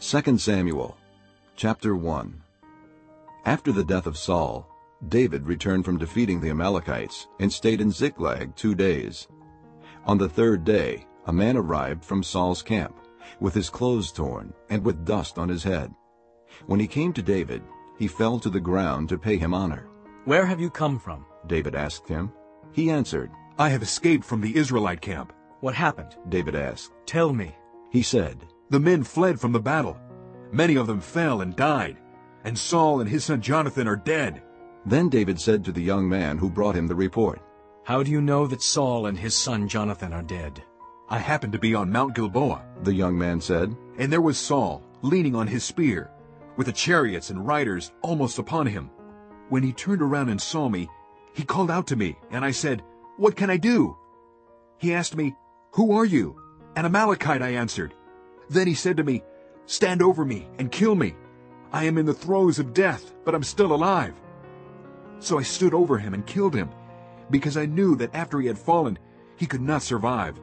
2 Samuel chapter 1 After the death of Saul, David returned from defeating the Amalekites and stayed in Ziklag two days. On the third day, a man arrived from Saul's camp, with his clothes torn and with dust on his head. When he came to David, he fell to the ground to pay him honor. Where have you come from? David asked him. He answered, I have escaped from the Israelite camp. What happened? David asked. Tell me. He said, The men fled from the battle. Many of them fell and died. And Saul and his son Jonathan are dead. Then David said to the young man who brought him the report, How do you know that Saul and his son Jonathan are dead? I happened to be on Mount Gilboa, The young man said, and there was Saul, leaning on his spear, with the chariots and riders almost upon him. When he turned around and saw me, he called out to me, and I said, What can I do? He asked me, Who are you? An Amalekite, I answered. Then he said to me, Stand over me and kill me. I am in the throes of death, but I'm still alive. So I stood over him and killed him, because I knew that after he had fallen, he could not survive.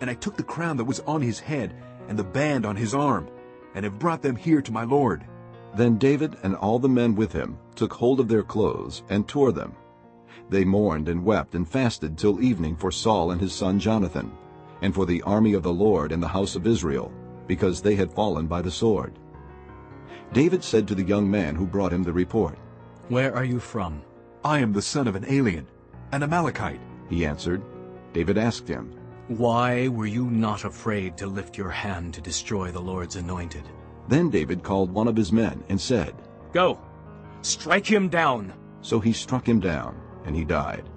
And I took the crown that was on his head and the band on his arm, and have brought them here to my lord. Then David and all the men with him took hold of their clothes and tore them. They mourned and wept and fasted till evening for Saul and his son Jonathan, and for the army of the Lord and the house of Israel, because they had fallen by the sword. David said to the young man who brought him the report, Where are you from? I am the son of an alien, an Amalekite. He answered. David asked him, Why were you not afraid to lift your hand to destroy the Lord's anointed? Then David called one of his men and said, Go, strike him down. So he struck him down, and he died.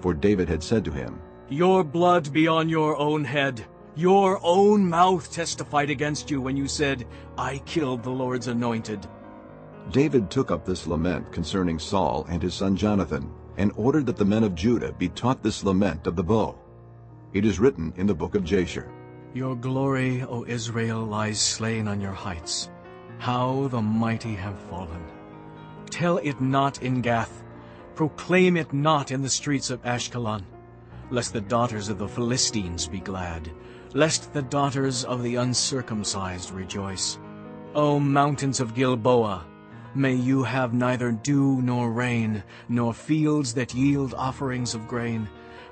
For David had said to him, Your blood be on your own head. Your own mouth testified against you when you said, I killed the Lord's anointed. David took up this lament concerning Saul and his son Jonathan, and ordered that the men of Judah be taught this lament of the bow. It is written in the book of Jasher. Your glory, O Israel, lies slain on your heights. How the mighty have fallen. Tell it not in Gath. Proclaim it not in the streets of Ashkelon. Lest the daughters of the Philistines be glad. Lest the daughters of the uncircumcised rejoice. O mountains of Gilboa, may you have neither dew nor rain, nor fields that yield offerings of grain.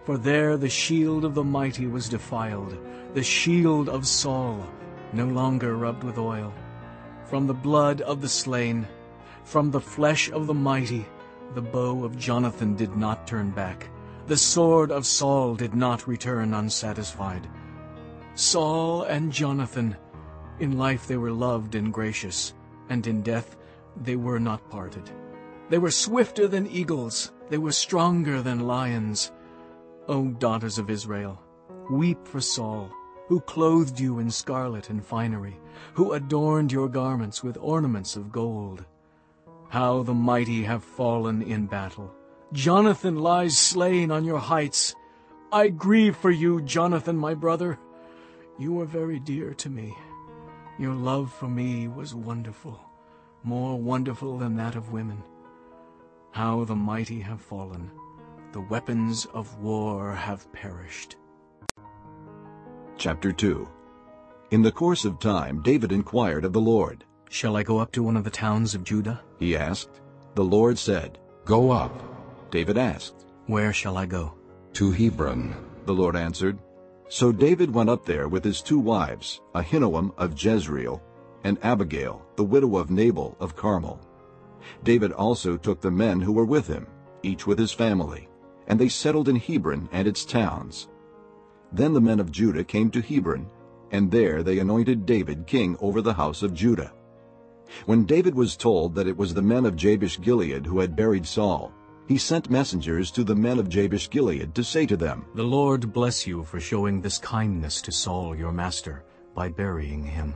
For there the shield of the mighty was defiled, the shield of Saul, no longer rubbed with oil. From the blood of the slain, from the flesh of the mighty, the bow of Jonathan did not turn back. The sword of Saul did not return unsatisfied. Saul and Jonathan, in life they were loved and gracious, and in death they were not parted. They were swifter than eagles, they were stronger than lions. O daughters of Israel, weep for Saul, who clothed you in scarlet and finery, who adorned your garments with ornaments of gold. How the mighty have fallen in battle. Jonathan lies slain on your heights. I grieve for you, Jonathan, my brother. You were very dear to me. Your love for me was wonderful, more wonderful than that of women. How the mighty have fallen. The weapons of war have perished. Chapter 2 In the course of time David inquired of the Lord. Shall I go up to one of the towns of Judah? He asked. The Lord said, Go up David asked. Where shall I go? to Hebron. The Lord answered. So David went up there with his two wives, Ahinoam of Jezreel, and Abigail, the widow of Nabal of Carmel. David also took the men who were with him, each with his family, and they settled in Hebron and its towns. Then the men of Judah came to Hebron, and there they anointed David king over the house of Judah. When David was told that it was the men of Jabesh Gilead who had buried Saul, he sent messengers to the men of Jabesh Gilead to say to them, The Lord bless you for showing this kindness to Saul your master by burying him.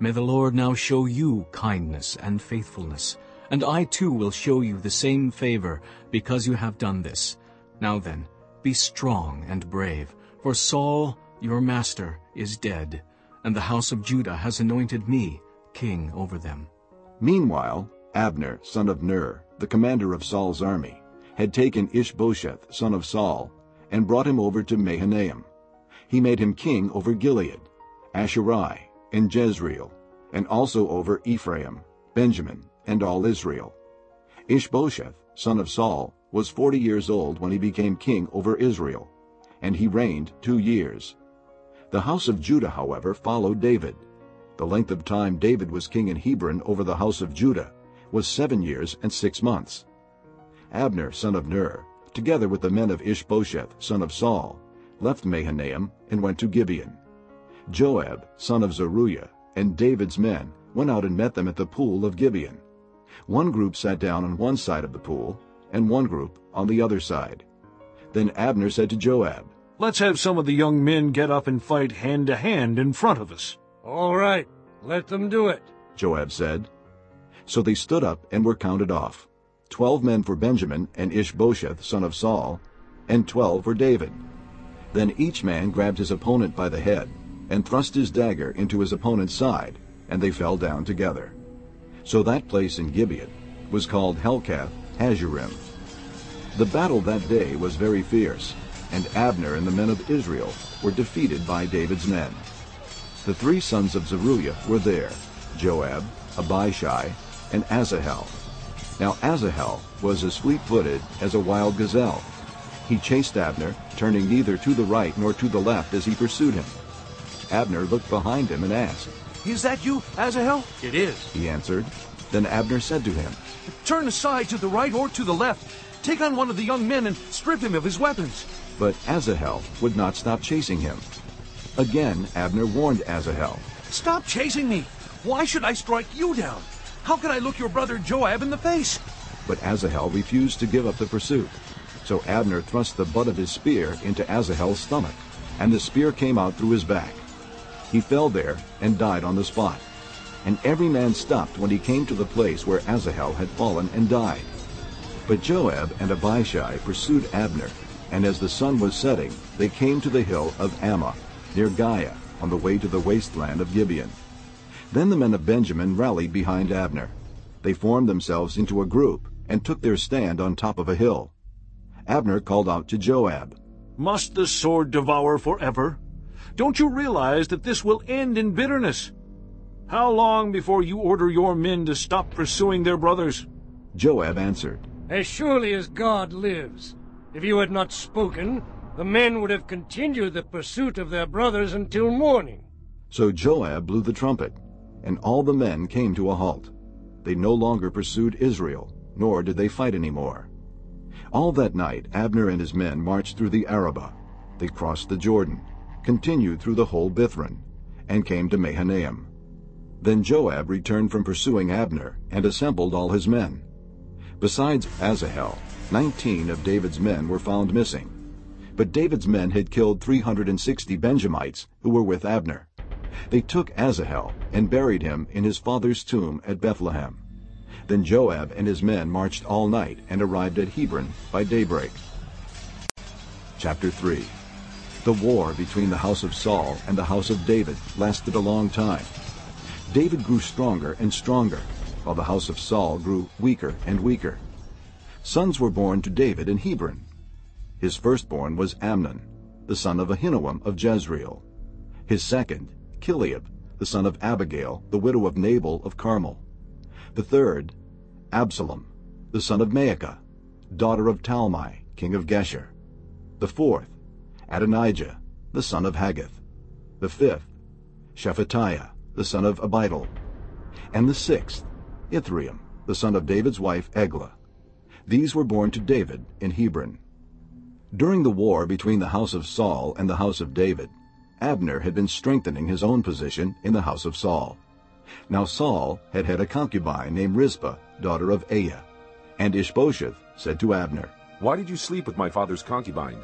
May the Lord now show you kindness and faithfulness, and I too will show you the same favor because you have done this. Now then, be strong and brave, for Saul your master is dead, and the house of Judah has anointed me king over them. Meanwhile, Abner, son of Ner, the commander of Saul's army, had taken Ishbosheth, son of Saul, and brought him over to Mahanaim. He made him king over Gilead, Ashuri, and Jezreel, and also over Ephraim, Benjamin, and all Israel. Ishbosheth, son of Saul, was forty years old when he became king over Israel, and he reigned two years. The house of Judah, however, followed David. The length of time David was king in Hebron over the house of Judah was seven years and six months. Abner, son of Ner, together with the men of Ishbosheth, son of Saul, left Mahanaim and went to Gibeon. Joab, son of Zeruiah, and David's men went out and met them at the pool of Gibeon. One group sat down on one side of the pool, and one group on the other side. Then Abner said to Joab, Let's have some of the young men get up and fight hand to hand in front of us. All right, let them do it, Joab said. So they stood up and were counted off, twelve men for Benjamin and Ishbosheth son of Saul, and twelve for David. Then each man grabbed his opponent by the head, and thrust his dagger into his opponent's side, and they fell down together. So that place in Gibeon was called Helkath Hazurim. The battle that day was very fierce, and Abner and the men of Israel were defeated by David's men. The three sons of Zeruiah were there, Joab, Abishai, and Asahel. Now Asahel was as fleet-footed as a wild gazelle. He chased Abner, turning neither to the right nor to the left as he pursued him. Abner looked behind him and asked, Is that you, Asahel? It is. He answered. Then Abner said to him, Turn aside to the right or to the left. Take on one of the young men and strip him of his weapons. But Asahel would not stop chasing him. Again Abner warned Asahel, Stop chasing me. Why should I strike you down? How can I look your brother Joab in the face? But Asahel refused to give up the pursuit. So Abner thrust the butt of his spear into Asahel's stomach, and the spear came out through his back. He fell there and died on the spot. And every man stopped when he came to the place where Asahel had fallen and died. But Joab and Abishai pursued Abner, and as the sun was setting, they came to the hill of Ammah, near Giah, on the way to the wasteland of Gibeon. Then the men of Benjamin rallied behind Abner. They formed themselves into a group and took their stand on top of a hill. Abner called out to Joab, Must the sword devour forever? Don't you realize that this will end in bitterness? How long before you order your men to stop pursuing their brothers? Joab answered, As surely as God lives, if you had not spoken, the men would have continued the pursuit of their brothers until morning. So Joab blew the trumpet, and all the men came to a halt. They no longer pursued Israel, nor did they fight any more. All that night Abner and his men marched through the Arabah. They crossed the Jordan, continued through the whole Bithron, and came to Mahanaim. Then Joab returned from pursuing Abner and assembled all his men. Besides Asahel, nineteen of David's men were found missing. But David's men had killed 360 Benjamites who were with Abner. They took Asahel and buried him in his father's tomb at Bethlehem. Then Joab and his men marched all night and arrived at Hebron by daybreak. Chapter 3 The war between the house of Saul and the house of David lasted a long time. David grew stronger and stronger, while the house of Saul grew weaker and weaker. Sons were born to David in Hebron. His firstborn was Amnon, the son of Ahinoam of Jezreel. His second, Chileab, the son of Abigail, the widow of Nabal of Carmel. The third, Absalom, the son of Maacah, daughter of Talmai, king of Geshur. The fourth, Adonijah, the son of Haggith. The fifth, Shephatiah, the son of Abital. And the sixth, Ithream, the son of David's wife Eglah. These were born to David in Hebron. During the war between the house of Saul and the house of David, Abner had been strengthening his own position in the house of Saul. Now Saul had had a concubine named Rizpah, daughter of Aiah. And Ishbosheth said to Abner, Why did you sleep with my father's concubine?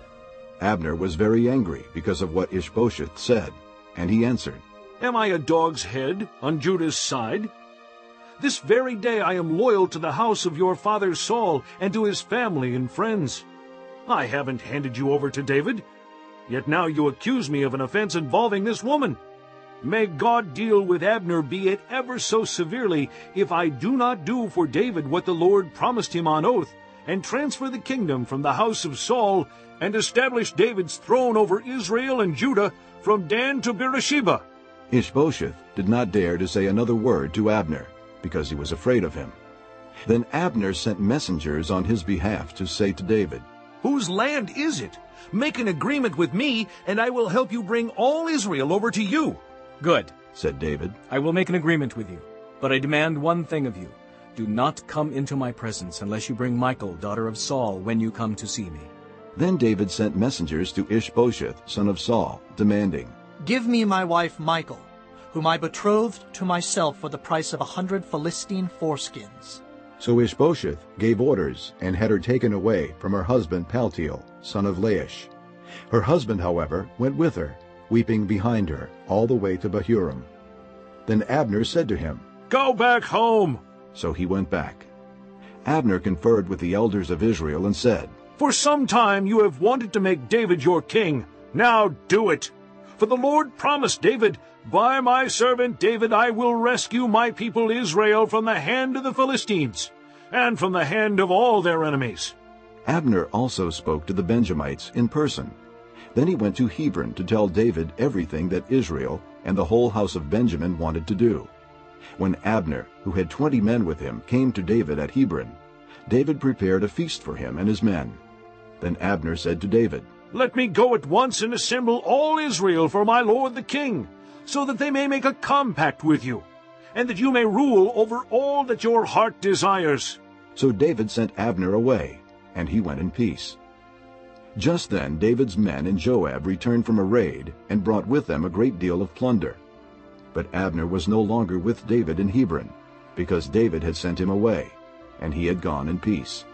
Abner was very angry because of what Ishbosheth said, and he answered, Am I a dog's head on Judah's side? This very day I am loyal to the house of your father Saul and to his family and friends. I haven't handed you over to David, yet now you accuse me of an offense involving this woman. May God deal with Abner, be it ever so severely, if I do not do for David what the Lord promised him on oath, and transfer the kingdom from the house of Saul, and establish David's throne over Israel and Judah from Dan to Beersheba. Ishbosheth did not dare to say another word to Abner, because he was afraid of him. Then Abner sent messengers on his behalf to say to David, Whose land is it? Make an agreement with me, and I will help you bring all Israel over to you. Good, said David. I will make an agreement with you, but I demand one thing of you. Do not come into my presence unless you bring Michal, daughter of Saul, when you come to see me. Then David sent messengers to Ishbosheth, son of Saul, demanding, Give me my wife Michal, whom I betrothed to myself for the price of a hundred Philistine foreskins. So Ishbosheth gave orders and had her taken away from her husband Paltiel, son of Laish. Her husband, however, went with her, weeping behind her, all the way to Bahurim. Then Abner said to him, Go back home. So he went back. Abner conferred with the elders of Israel and said, For some time you have wanted to make David your king. Now do it. For the Lord promised David, By my servant David I will rescue my people Israel from the hand of the Philistines, and from the hand of all their enemies. Abner also spoke to the Benjamites in person. Then he went to Hebron to tell David everything that Israel and the whole house of Benjamin wanted to do. When Abner, who had twenty men with him, came to David at Hebron, David prepared a feast for him and his men. Then Abner said to David, Let me go at once and assemble all Israel for my lord the king, so that they may make a compact with you, and that you may rule over all that your heart desires. So David sent Abner away, and he went in peace. Just then David's men and Joab returned from a raid and brought with them a great deal of plunder. But Abner was no longer with David in Hebron, because David had sent him away, and he had gone in peace.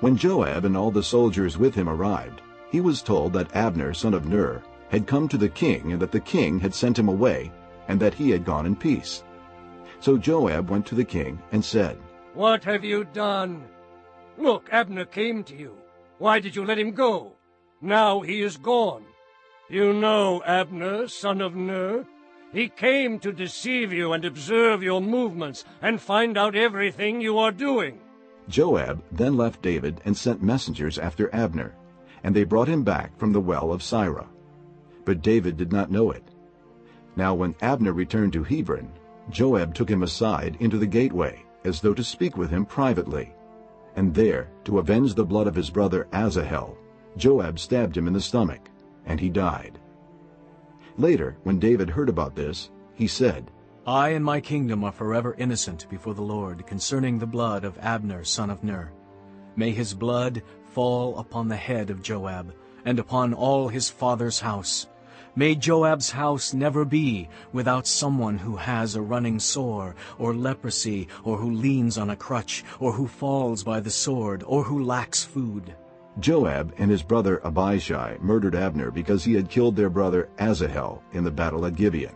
When Joab and all the soldiers with him arrived, he was told that Abner, son of Ner, had come to the king and that the king had sent him away, and that he had gone in peace. So Joab went to the king and said, What have you done? Look, Abner came to you. Why did you let him go? Now he is gone. You know Abner, son of Ner. He came to deceive you and observe your movements and find out everything you are doing. Joab then left David and sent messengers after Abner, and they brought him back from the well of Sirah. But David did not know it. Now when Abner returned to Hebron, Joab took him aside into the gateway, as though to speak with him privately. And there, to avenge the blood of his brother Asahel, Joab stabbed him in the stomach, and he died. Later, when David heard about this, he said, I and my kingdom are forever innocent before the Lord concerning the blood of Abner son of Ner. May his blood fall upon the head of Joab, and upon all his father's house. May Joab's house never be without someone who has a running sore, or leprosy, or who leans on a crutch, or who falls by the sword, or who lacks food. Joab and his brother Abishai murdered Abner because he had killed their brother Asahel in the battle at Gibeon.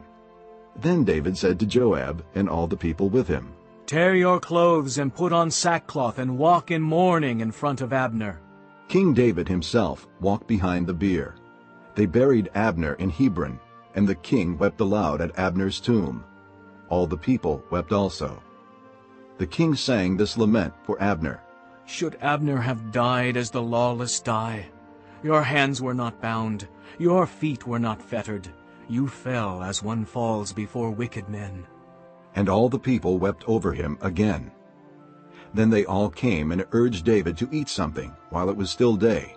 Then David said to Joab and all the people with him, Tear your clothes and put on sackcloth and walk in mourning in front of Abner. King David himself walked behind the bier. They buried Abner in Hebron, and the king wept aloud at Abner's tomb. All the people wept also. The king sang this lament for Abner. Should Abner have died as the lawless die? Your hands were not bound, your feet were not fettered. You fell as one falls before wicked men. And all the people wept over him again. Then they all came and urged David to eat something while it was still day.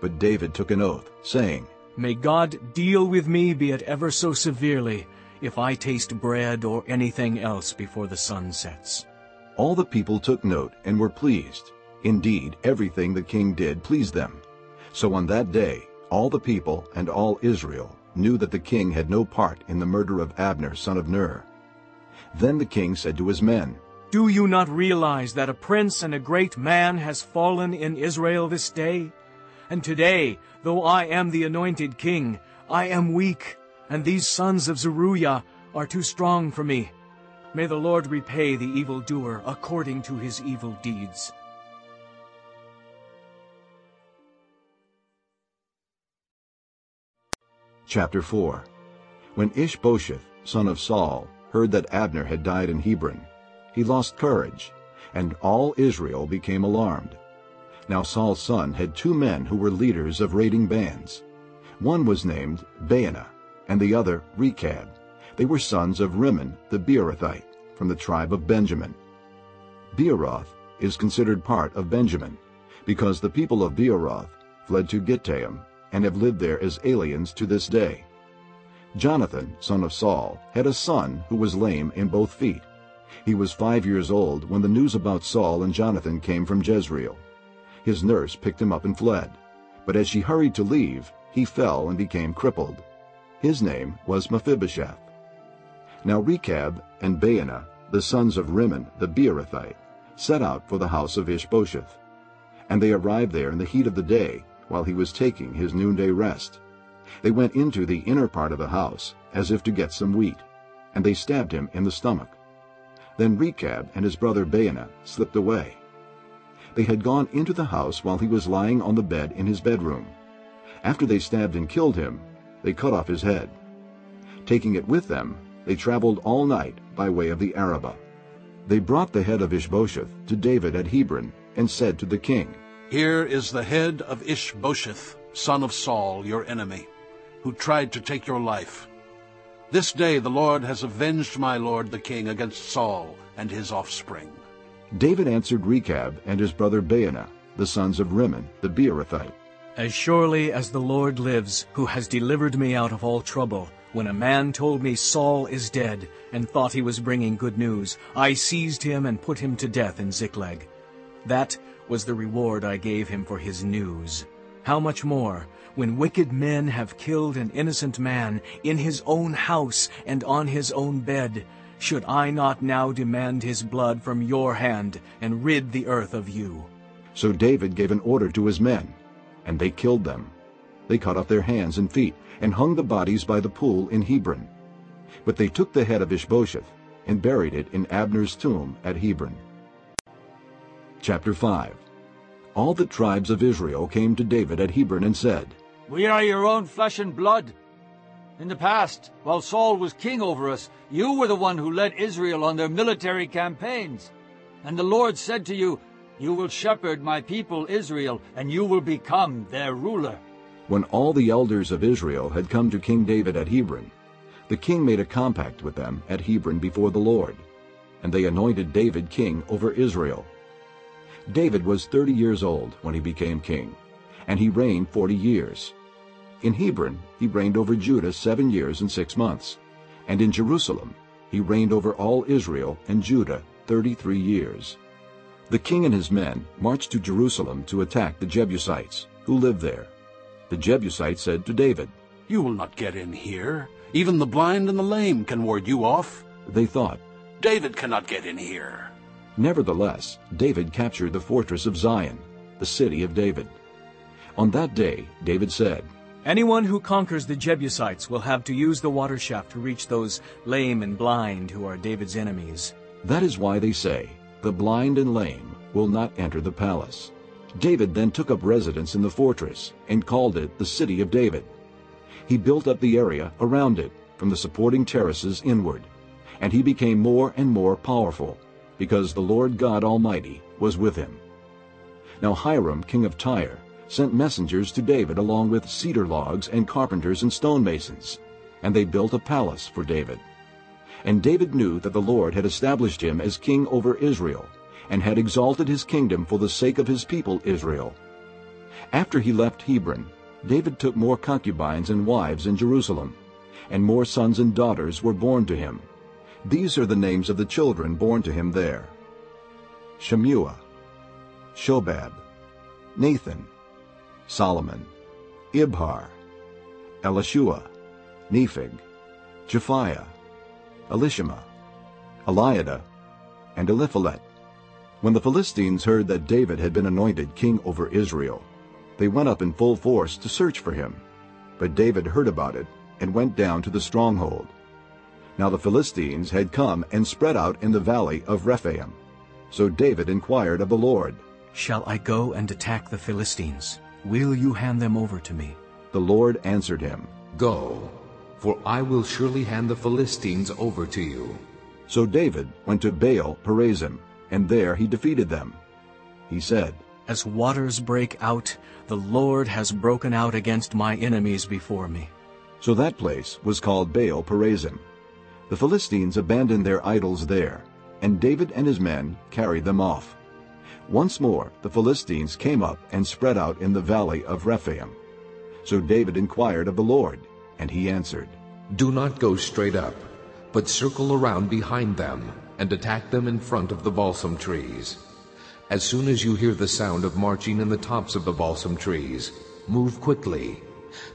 But David took an oath, saying, May God deal with me, be it ever so severely, if I taste bread or anything else before the sun sets. All the people took note and were pleased. Indeed, everything the king did pleased them. So on that day, all the people and all Israel knew that the king had no part in the murder of Abner, son of Ner. Then the king said to his men, Do you not realize that a prince and a great man has fallen in Israel this day? And today, though I am the anointed king, I am weak, and these sons of Zeruiah are too strong for me. May the Lord repay the evildoer according to his evil deeds. Chapter 4 When Ishbosheth, son of Saul, heard that Abner had died in Hebron, he lost courage, and all Israel became alarmed. Now Saul's son had two men who were leaders of raiding bands. One was named Baanah, and the other Rechab, They were sons of Rimmon the Beerothite, from the tribe of Benjamin. Beeroth is considered part of Benjamin, because the people of Beeroth fled to Gittaim and have lived there as aliens to this day. Jonathan, son of Saul, had a son who was lame in both feet. He was five years old when the news about Saul and Jonathan came from Jezreel. His nurse picked him up and fled, but as she hurried to leave, he fell and became crippled. His name was Mephibosheth. Now Rechab and Baanah, the sons of Rimmon the Beerothite, set out for the house of Ishbosheth. And they arrived there in the heat of the day, while he was taking his noonday rest. They went into the inner part of the house, as if to get some wheat, and they stabbed him in the stomach. Then Rechab and his brother Baanah slipped away. They had gone into the house while he was lying on the bed in his bedroom. After they stabbed and killed him, they cut off his head. Taking it with them, they traveled all night by way of the Arabah. They brought the head of Ishbosheth to David at Hebron and said to the king, Here is the head of Ishbosheth, son of Saul, your enemy, who tried to take your life. This day the Lord has avenged my lord the king against Saul and his offspring. David answered Rechab and his brother Baanah, the sons of Rimmon the Beerothite. As surely as the Lord lives, who has delivered me out of all trouble, when a man told me Saul is dead and thought he was bringing good news, I seized him and put him to death in Ziklag. That was the reward I gave him for his news. How much more, when wicked men have killed an innocent man in his own house and on his own bed, should I not now demand his blood from your hand and rid the earth of you? So David gave an order to his men, and they killed them. They cut off their hands and feet, and hung the bodies by the pool in Hebron. But they took the head of Ishbosheth, and buried it in Abner's tomb at Hebron. Chapter 5 All the tribes of Israel came to David at Hebron and said, We are your own flesh and blood. In the past, while Saul was king over us, you were the one who led Israel on their military campaigns. And the Lord said to you, You will shepherd my people Israel, and you will become their ruler. When all the elders of Israel had come to King David at Hebron, the king made a compact with them at Hebron before the Lord, and they anointed David king over Israel. David was thirty years old when he became king, and he reigned forty years. In Hebron he reigned over Judah seven years and six months, and in Jerusalem he reigned over all Israel and Judah thirty-three years. The king and his men marched to Jerusalem to attack the Jebusites, who lived there. The Jebusites said to David, You will not get in here. Even the blind and the lame can ward you off. They thought, David cannot get in here. Nevertheless, David captured the fortress of Zion, the city of David. On that day, David said, Anyone who conquers the Jebusites will have to use the water shaft to reach those lame and blind who are David's enemies. That is why they say, The blind and lame will not enter the palace. David then took up residence in the fortress and called it the City of David. He built up the area around it, from the supporting terraces inward, and he became more and more powerful, because the Lord God Almighty was with him. Now Hiram, king of Tyre, sent messengers to David along with cedar logs and carpenters and stonemasons, and they built a palace for David. And David knew that the Lord had established him as king over Israel, and had exalted his kingdom for the sake of his people Israel. After he left Hebron, David took more concubines and wives in Jerusalem, and more sons and daughters were born to him. These are the names of the children born to him there. Shemua, Shobab, Nathan, Solomon, Ibhar, Elishua, Nepheg, Japhiah, Elishama, Eliada, and Eliphalet. When the Philistines heard that David had been anointed king over Israel, they went up in full force to search for him. But David heard about it and went down to the stronghold. Now the Philistines had come and spread out in the valley of Rephaim. So David inquired of the Lord, Shall I go and attack the Philistines? Will you hand them over to me? The Lord answered him. Go, for I will surely hand the Philistines over to you. So David went to Baal Perazim, and there he defeated them. He said, As waters break out, the Lord has broken out against my enemies before me. So that place was called Baal Perazim. The Philistines abandoned their idols there, and David and his men carried them off. Once more the Philistines came up and spread out in the valley of Rephaim. So David inquired of the Lord, and he answered, Do not go straight up, but circle around behind them, and attack them in front of the balsam trees. As soon as you hear the sound of marching in the tops of the balsam trees, move quickly,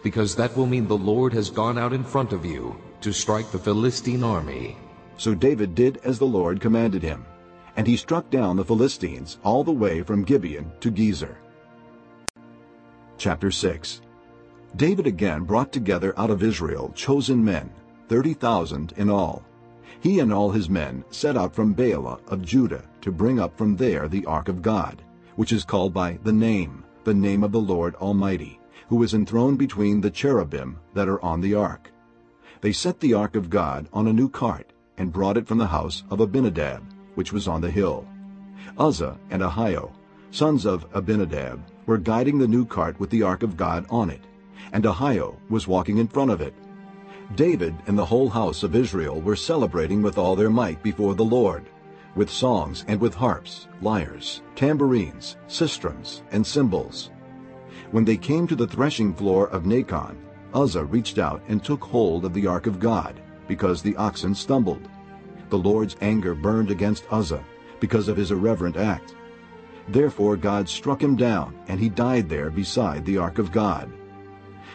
because that will mean the Lord has gone out in front of you to strike the Philistine army. So David did as the Lord commanded him, and he struck down the Philistines all the way from Gibeon to Gezer. Chapter 6 David again brought together out of Israel chosen men, thirty thousand in all. He and all his men set out from Baalah of Judah to bring up from there the ark of God, which is called by the name, the name of the Lord Almighty, who is enthroned between the cherubim that are on the ark. They set the ark of God on a new cart, and brought it from the house of Abinadab, which was on the hill. Uzzah and Ahio, sons of Abinadab, were guiding the new cart with the ark of God on it, and Ahio was walking in front of it. David and the whole house of Israel were celebrating with all their might before the Lord, with songs and with harps, lyres, tambourines, sistrums, and cymbals. When they came to the threshing floor of Nacon, Uzzah reached out and took hold of the ark of God, because the oxen stumbled. The Lord's anger burned against Uzzah, because of his irreverent act. Therefore God struck him down, and he died there beside the ark of God.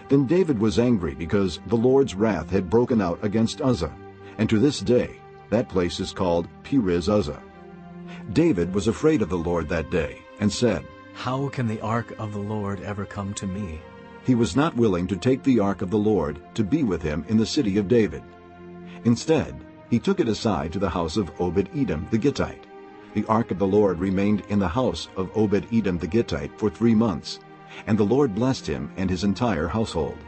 Then David was angry because the Lord's wrath had broken out against Uzzah, and to this day that place is called Perez Uzzah. David was afraid of the Lord that day, and said, How can the ark of the Lord ever come to me? he was not willing to take the ark of the Lord to be with him in the city of David. Instead, he took it aside to the house of Obed-Edom the Gittite. The ark of the Lord remained in the house of Obed-Edom the Gittite for three months, and the Lord blessed him and his entire household.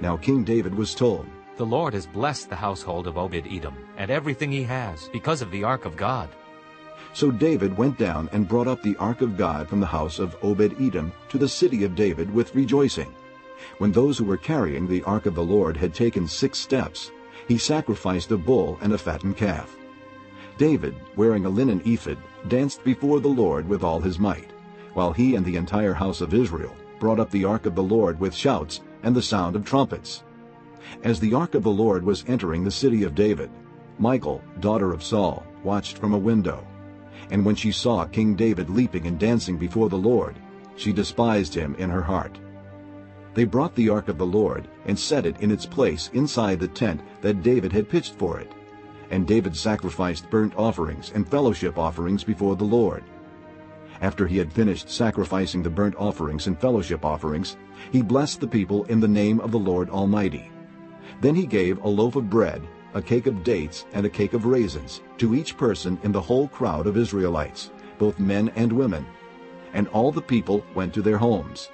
Now King David was told, The Lord has blessed the household of Obed-Edom and everything he has because of the ark of God. So David went down and brought up the ark of God from the house of Obed-Edom to the city of David with rejoicing. When those who were carrying the ark of the Lord had taken six steps, he sacrificed a bull and a fattened calf. David, wearing a linen ephod, danced before the Lord with all his might, while he and the entire house of Israel brought up the ark of the Lord with shouts and the sound of trumpets. As the ark of the Lord was entering the city of David, Michal, daughter of Saul, watched from a window. And when she saw King David leaping and dancing before the Lord, she despised him in her heart. They brought the ark of the Lord and set it in its place inside the tent that David had pitched for it. And David sacrificed burnt offerings and fellowship offerings before the Lord. After he had finished sacrificing the burnt offerings and fellowship offerings, he blessed the people in the name of the Lord Almighty. Then he gave a loaf of bread, a cake of dates, and a cake of raisins to each person in the whole crowd of Israelites, both men and women. And all the people went to their homes.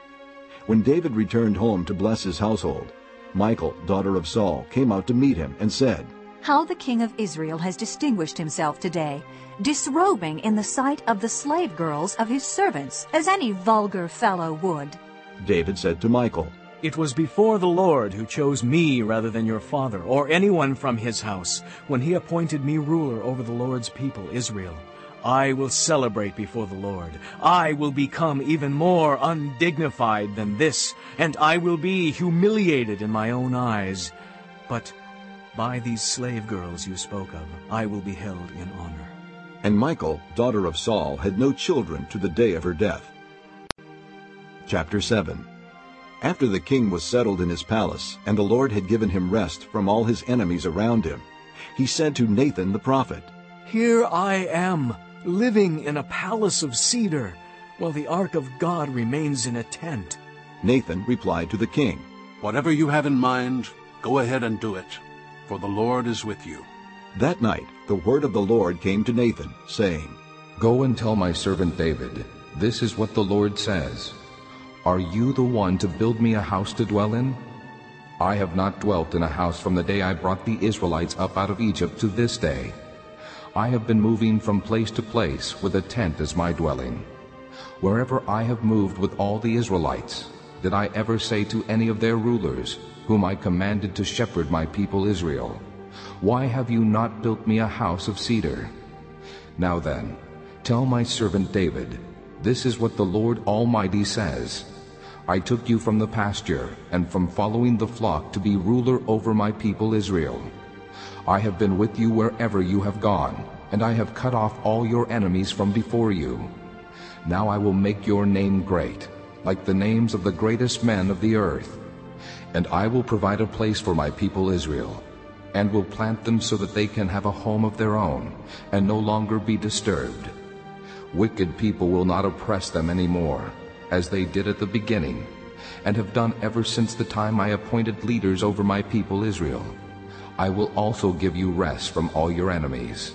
When David returned home to bless his household, Michal, daughter of Saul, came out to meet him and said, How the king of Israel has distinguished himself today, disrobing in the sight of the slave girls of his servants, as any vulgar fellow would. David said to Michal, It was before the Lord who chose me rather than your father, or anyone from his house, when he appointed me ruler over the Lord's people, Israel. I will celebrate before the Lord. I will become even more undignified than this, and I will be humiliated in my own eyes. But by these slave girls you spoke of, I will be held in honor. And Michal, daughter of Saul, had no children to the day of her death. Chapter 7 After the king was settled in his palace, and the Lord had given him rest from all his enemies around him, he said to Nathan the prophet, Here I am, living in a palace of cedar, while the ark of God remains in a tent. Nathan replied to the king, Whatever you have in mind, go ahead and do it, for the Lord is with you. That night the word of the Lord came to Nathan, saying, Go and tell my servant David, This is what the Lord says. Are you the one to build me a house to dwell in? I have not dwelt in a house from the day I brought the Israelites up out of Egypt to this day. I have been moving from place to place with a tent as my dwelling. Wherever I have moved with all the Israelites, did I ever say to any of their rulers, whom I commanded to shepherd my people Israel, Why have you not built me a house of cedar? Now then, tell my servant David, This is what the Lord Almighty says. I took you from the pasture and from following the flock to be ruler over my people Israel. I have been with you wherever you have gone, and I have cut off all your enemies from before you. Now I will make your name great, like the names of the greatest men of the earth. And I will provide a place for my people Israel, and will plant them so that they can have a home of their own, and no longer be disturbed. Wicked people will not oppress them any more, as they did at the beginning, and have done ever since the time I appointed leaders over my people Israel. I will also give you rest from all your enemies.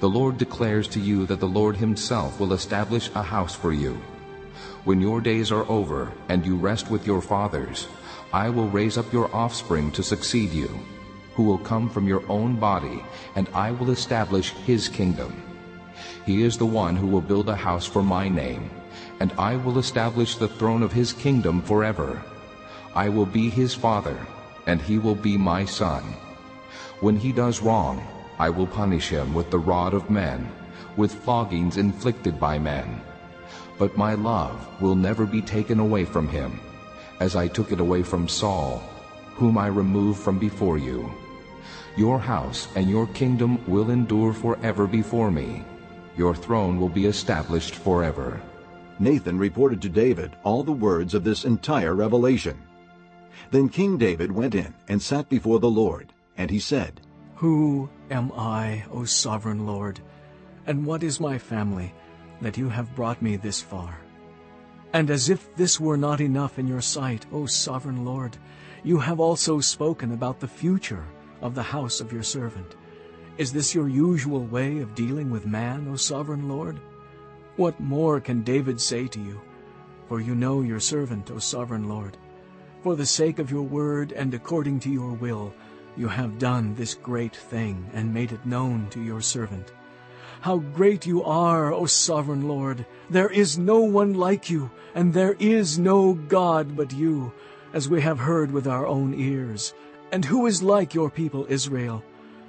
The Lord declares to you that the Lord himself will establish a house for you. When your days are over and you rest with your fathers, I will raise up your offspring to succeed you, who will come from your own body, and I will establish his kingdom. He is the one who will build a house for my name, and I will establish the throne of his kingdom forever. I will be his father, and he will be my son. When he does wrong, I will punish him with the rod of men, with floggings inflicted by men. But my love will never be taken away from him, as I took it away from Saul, whom I removed from before you. Your house and your kingdom will endure forever before me. Your throne will be established forever. Nathan reported to David all the words of this entire revelation. Then King David went in and sat before the Lord, and he said, Who am I, O sovereign Lord, and what is my family, that you have brought me this far? And as if this were not enough in your sight, O sovereign Lord, you have also spoken about the future of the house of your servant. Is this your usual way of dealing with man, O sovereign Lord? What more can David say to you? For you know your servant, O sovereign Lord. For the sake of your word and according to your will, you have done this great thing and made it known to your servant. How great you are, O sovereign Lord! There is no one like you, and there is no God but you, as we have heard with our own ears. And who is like your people Israel?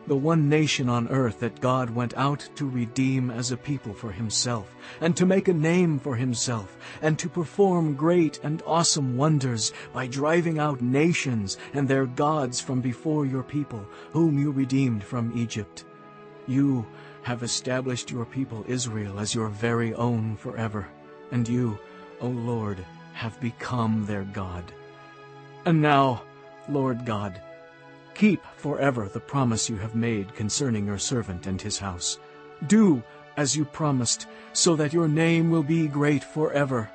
The one nation on earth that God went out to redeem as a people for himself, and to make a name for himself, and to perform great and awesome wonders by driving out nations and their gods from before your people, whom you redeemed from Egypt. You have established your people Israel as your very own forever, and you, O Lord, have become their God. And now, Lord God, Keep forever the promise you have made concerning your servant and his house. Do as you promised, so that your name will be great forever.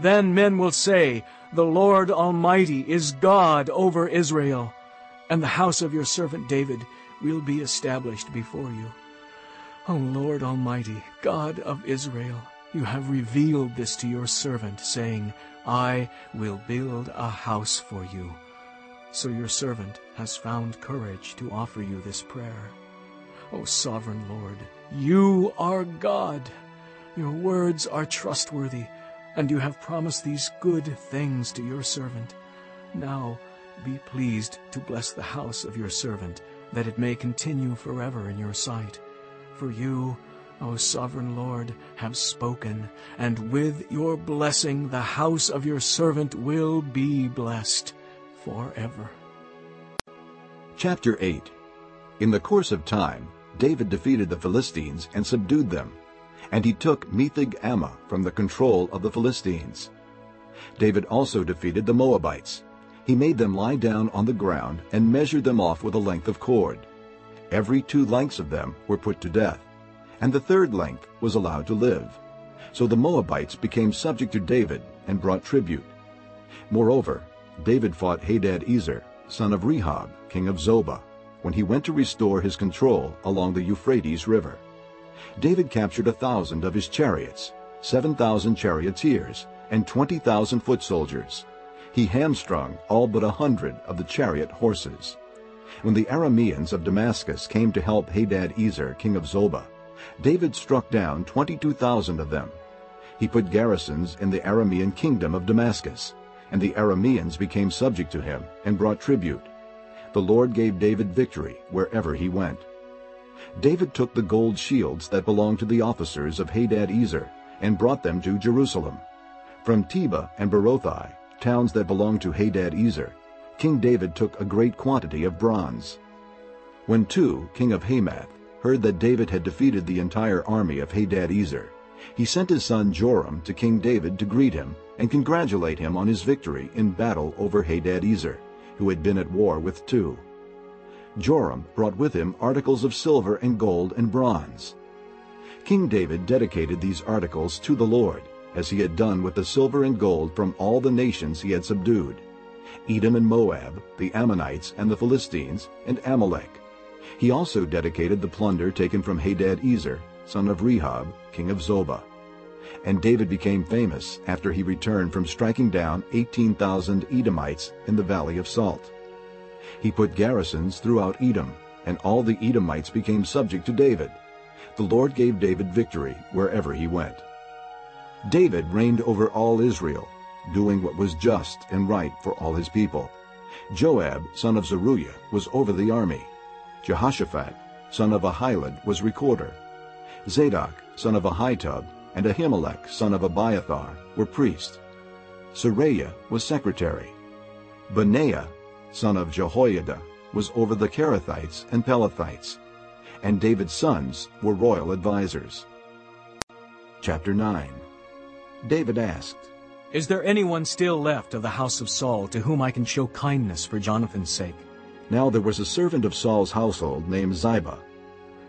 Then men will say, The Lord Almighty is God over Israel, and the house of your servant David will be established before you. O Lord Almighty, God of Israel, you have revealed this to your servant, saying, I will build a house for you. So your servant has found courage to offer you this prayer. O sovereign Lord, you are God. Your words are trustworthy, and you have promised these good things to your servant. Now be pleased to bless the house of your servant, that it may continue forever in your sight. For you, O sovereign Lord, have spoken, and with your blessing the house of your servant will be blessed forever. Chapter 8 In the course of time, David defeated the Philistines and subdued them, and he took Metheg Ammah from the control of the Philistines. David also defeated the Moabites. He made them lie down on the ground and measured them off with a length of cord. Every two lengths of them were put to death, and the third length was allowed to live. So the Moabites became subject to David and brought tribute. Moreover, David fought Hadad-ezer, son of Rehob, king of Zobah, when he went to restore his control along the Euphrates River. David captured a thousand of his chariots, seven thousand charioteers, and twenty thousand foot soldiers. He hamstrung all but a hundred of the chariot horses. When the Arameans of Damascus came to help Hadad-ezer, king of Zobah, David struck down twenty-two thousand of them. He put garrisons in the Aramean kingdom of Damascus, and the Arameans became subject to him and brought tribute. The Lord gave David victory wherever he went. David took the gold shields that belonged to the officers of Hadad-ezer and brought them to Jerusalem. From Tebah and Berothai, towns that belonged to Hadad-ezer, King David took a great quantity of bronze. When Tou, king of Hamath, heard that David had defeated the entire army of Hadad-ezer, he sent his son Joram to King David to greet him and congratulate him on his victory in battle over Hadad-ezer, who had been at war with Tou. Joram brought with him articles of silver and gold and bronze. King David dedicated these articles to the Lord, as he had done with the silver and gold from all the nations he had subdued, Edom and Moab, the Ammonites and the Philistines, and Amalek. He also dedicated the plunder taken from Hadad-ezer, son of Rehob, king of Zobah. And David became famous after he returned from striking down 18,000 Edomites in the Valley of Salt. He put garrisons throughout Edom, and all the Edomites became subject to David. The Lord gave David victory wherever he went. David reigned over all Israel, doing what was just and right for all his people. Joab, son of Zeruiah, was over the army. Jehoshaphat, son of Ahilud, was recorder. Zadok, son of Ahitub, and Ahimelech, son of Abiathar, were priests. Seraiah was secretary. Benaiah, son of Jehoiada, was over the Kerethites and Pelethites, and David's sons were royal advisers. Chapter 9 David asked, Is there anyone still left of the house of Saul to whom I can show kindness for Jonathan's sake? Now there was a servant of Saul's household named Ziba.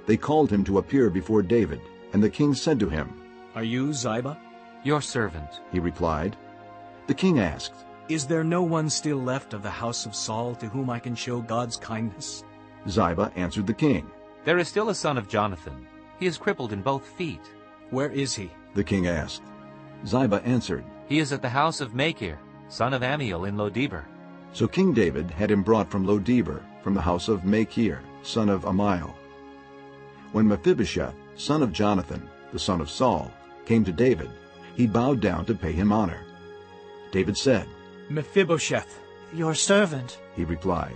They called him to appear before David, and the king said to him, Are you Ziba? Your servant. He replied. The king asked, Is there no one still left of the house of Saul to whom I can show God's kindness? Ziba answered the king. There is still a son of Jonathan. He is crippled in both feet. Where is he? The king asked. Ziba answered, He is at the house of Machir, son of Amiel in Lodebar. So King David had him brought from Lodebar, from the house of Machir, son of Amiel. When Mephibosheth, son of Jonathan, the son of Saul, came to David, he bowed down to pay him honor. David said, Mephibosheth, Your servant. He replied.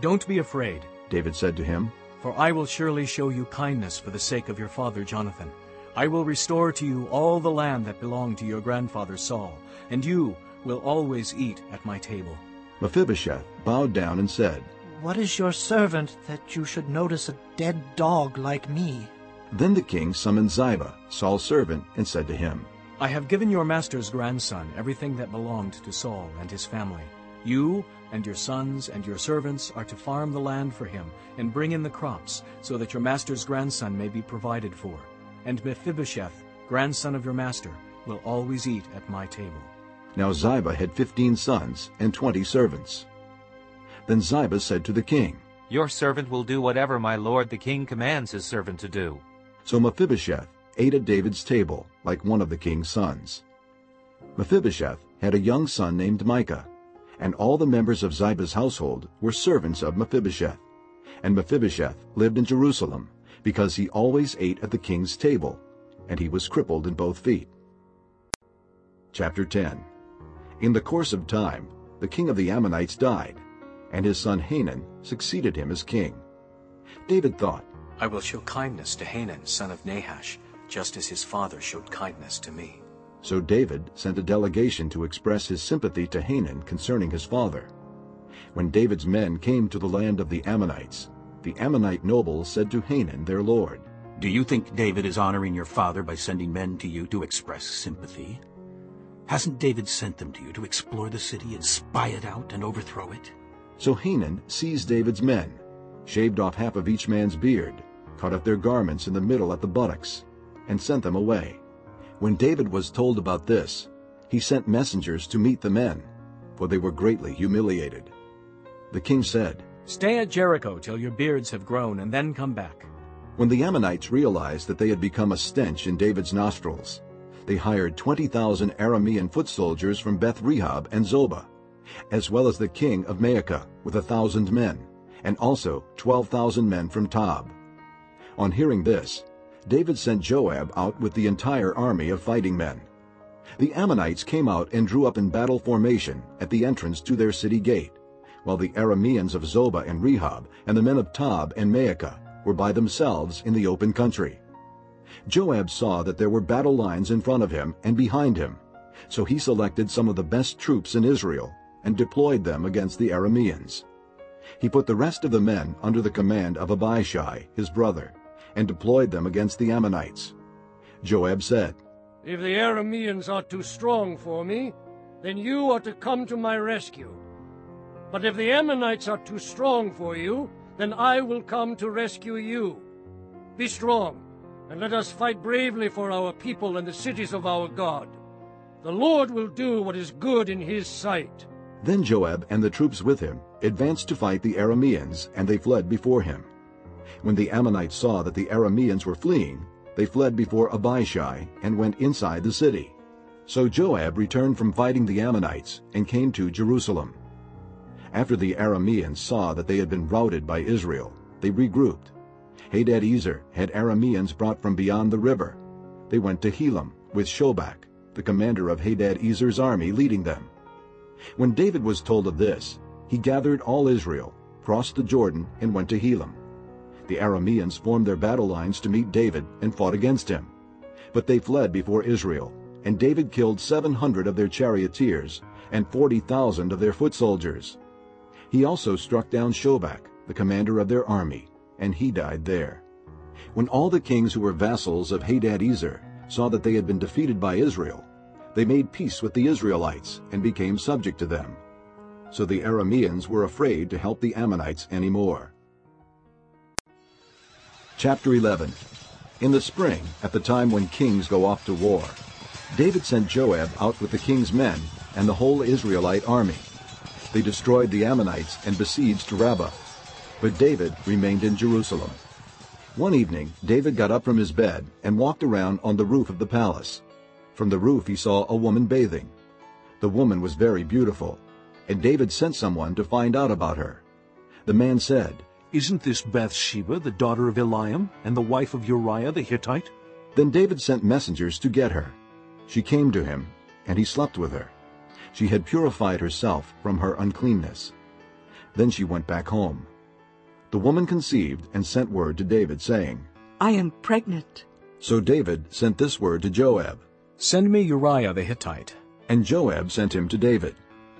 Don't be afraid, David said to him, for I will surely show you kindness for the sake of your father Jonathan. I will restore to you all the land that belonged to your grandfather Saul, and you will always eat at my table. Mephibosheth bowed down and said, What is your servant that you should notice a dead dog like me? Then the king summoned Ziba, Saul's servant, and said to him, I have given your master's grandson everything that belonged to Saul and his family. You and your sons and your servants are to farm the land for him and bring in the crops, so that your master's grandson may be provided for. And Mephibosheth, grandson of your master, will always eat at my table. Now Ziba had fifteen sons and twenty servants. Then Ziba said to the king, Your servant will do whatever my lord the king commands his servant to do. So Mephibosheth ate at David's table like one of the king's sons. Mephibosheth had a young son named Micah, and all the members of Ziba's household were servants of Mephibosheth. And Mephibosheth lived in Jerusalem, because he always ate at the king's table, and he was crippled in both feet. Chapter 10 In the course of time, the king of the Ammonites died, and his son Hanan succeeded him as king. David thought, I will show kindness to Hanan, son of Nahash, just as his father showed kindness to me. So David sent a delegation to express his sympathy to Hanan concerning his father. When David's men came to the land of the Ammonites, the Ammonite nobles said to Hanan their lord, Do you think David is honoring your father by sending men to you to express sympathy? Hasn't David sent them to you to explore the city and spy it out and overthrow it? So Hanan seized David's men, shaved off half of each man's beard, cut up their garments in the middle at the buttocks, and sent them away. When David was told about this, he sent messengers to meet the men, for they were greatly humiliated. The king said, Stay at Jericho till your beards have grown, and then come back. When the Ammonites realized that they had become a stench in David's nostrils, they hired 20,000 Aramean foot soldiers from Beth Rehob and Zobah, as well as the king of Maacah with a thousand men, and also 12,000 men from Tob. On hearing this, David sent Joab out with the entire army of fighting men. The Ammonites came out and drew up in battle formation at the entrance to their city gate, while the Arameans of Zobah and Rehob and the men of Tob and Maacah were by themselves in the open country. Joab saw that there were battle lines in front of him and behind him, so he selected some of the best troops in Israel and deployed them against the Arameans. He put the rest of the men under the command of Abishai, his brother, and deployed them against the Ammonites. Joab said, If the Arameans are too strong for me, then you are to come to my rescue. But if the Ammonites are too strong for you, then I will come to rescue you. Be strong, and let us fight bravely for our people and the cities of our God. The Lord will do what is good in his sight. Then Joab and the troops with him advanced to fight the Arameans, and they fled before him. When the Ammonites saw that the Arameans were fleeing, they fled before Abishai and went inside the city. So Joab returned from fighting the Ammonites and came to Jerusalem. After the Arameans saw that they had been routed by Israel, they regrouped. Hadadezer had Arameans brought from beyond the river. They went to Helam with Shobach, the commander of Hadadezer's army, leading them. When David was told of this, he gathered all Israel, crossed the Jordan, and went to Helam. The Arameans formed their battle lines to meet David and fought against him. But they fled before Israel, and David killed 700 of their charioteers and 40,000 of their foot soldiers. He also struck down Shobach, the commander of their army, and he died there. When all the kings who were vassals of Hadadezer saw that they had been defeated by Israel, they made peace with the Israelites and became subject to them. So the Arameans were afraid to help the Ammonites any more. Chapter 11 In the spring, at the time when kings go off to war, David sent Joab out with the king's men and the whole Israelite army. They destroyed the Ammonites and besieged Rabbah. But David remained in Jerusalem. One evening, David got up from his bed and walked around on the roof of the palace. From the roof he saw a woman bathing. The woman was very beautiful, and David sent someone to find out about her. The man said, Isn't this Bathsheba, the daughter of Eliam, and the wife of Uriah the Hittite? Then David sent messengers to get her. She came to him, and he slept with her. She had purified herself from her uncleanness. Then she went back home. The woman conceived and sent word to David, saying, I am pregnant. So David sent this word to Joab, Send me Uriah the Hittite. And Joab sent him to David.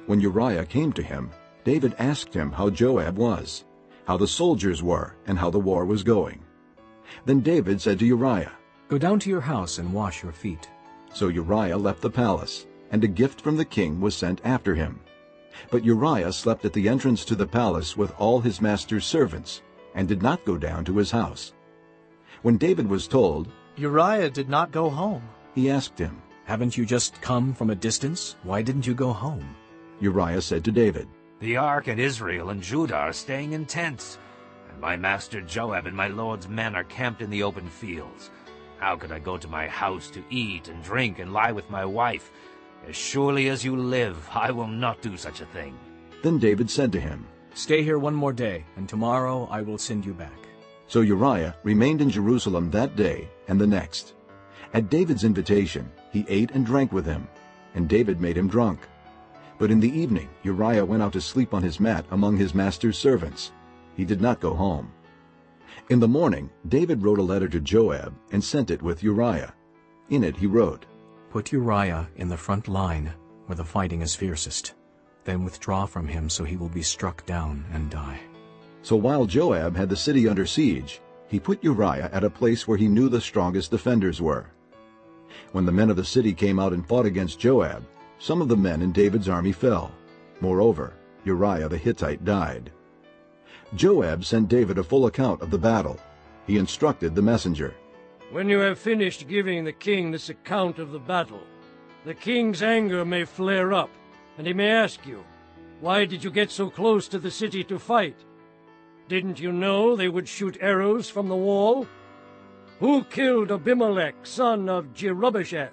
When Uriah came to him, David asked him how Joab was, how the soldiers were, and how the war was going. Then David said to Uriah, Go down to your house and wash your feet. So Uriah left the palace, and a gift from the king was sent after him. But Uriah slept at the entrance to the palace with all his master's servants, and did not go down to his house. When David was told, Uriah did not go home. He asked him, Haven't you just come from a distance? Why didn't you go home? Uriah said to David, The ark and Israel and Judah are staying in tents, and my master Joab and my lord's men are camped in the open fields. How could I go to my house to eat and drink and lie with my wife? As surely as you live, I will not do such a thing. Then David said to him, Stay here one more day, and tomorrow I will send you back. So Uriah remained in Jerusalem that day and the next. At David's invitation, he ate and drank with him, and David made him drunk. But in the evening Uriah went out to sleep on his mat among his master's servants. He did not go home. In the morning David wrote a letter to Joab and sent it with Uriah. In it he wrote, Put Uriah in the front line where the fighting is fiercest. Then withdraw from him so he will be struck down and die. So while Joab had the city under siege, he put Uriah at a place where he knew the strongest defenders were. When the men of the city came out and fought against Joab, some of the men in David's army fell. Moreover, Uriah the Hittite died. Joab sent David a full account of the battle. He instructed the messenger, When you have finished giving the king this account of the battle, the king's anger may flare up, and he may ask you, Why did you get so close to the city to fight? Didn't you know they would shoot arrows from the wall? Who killed Abimelech, son of Jerubbesheth?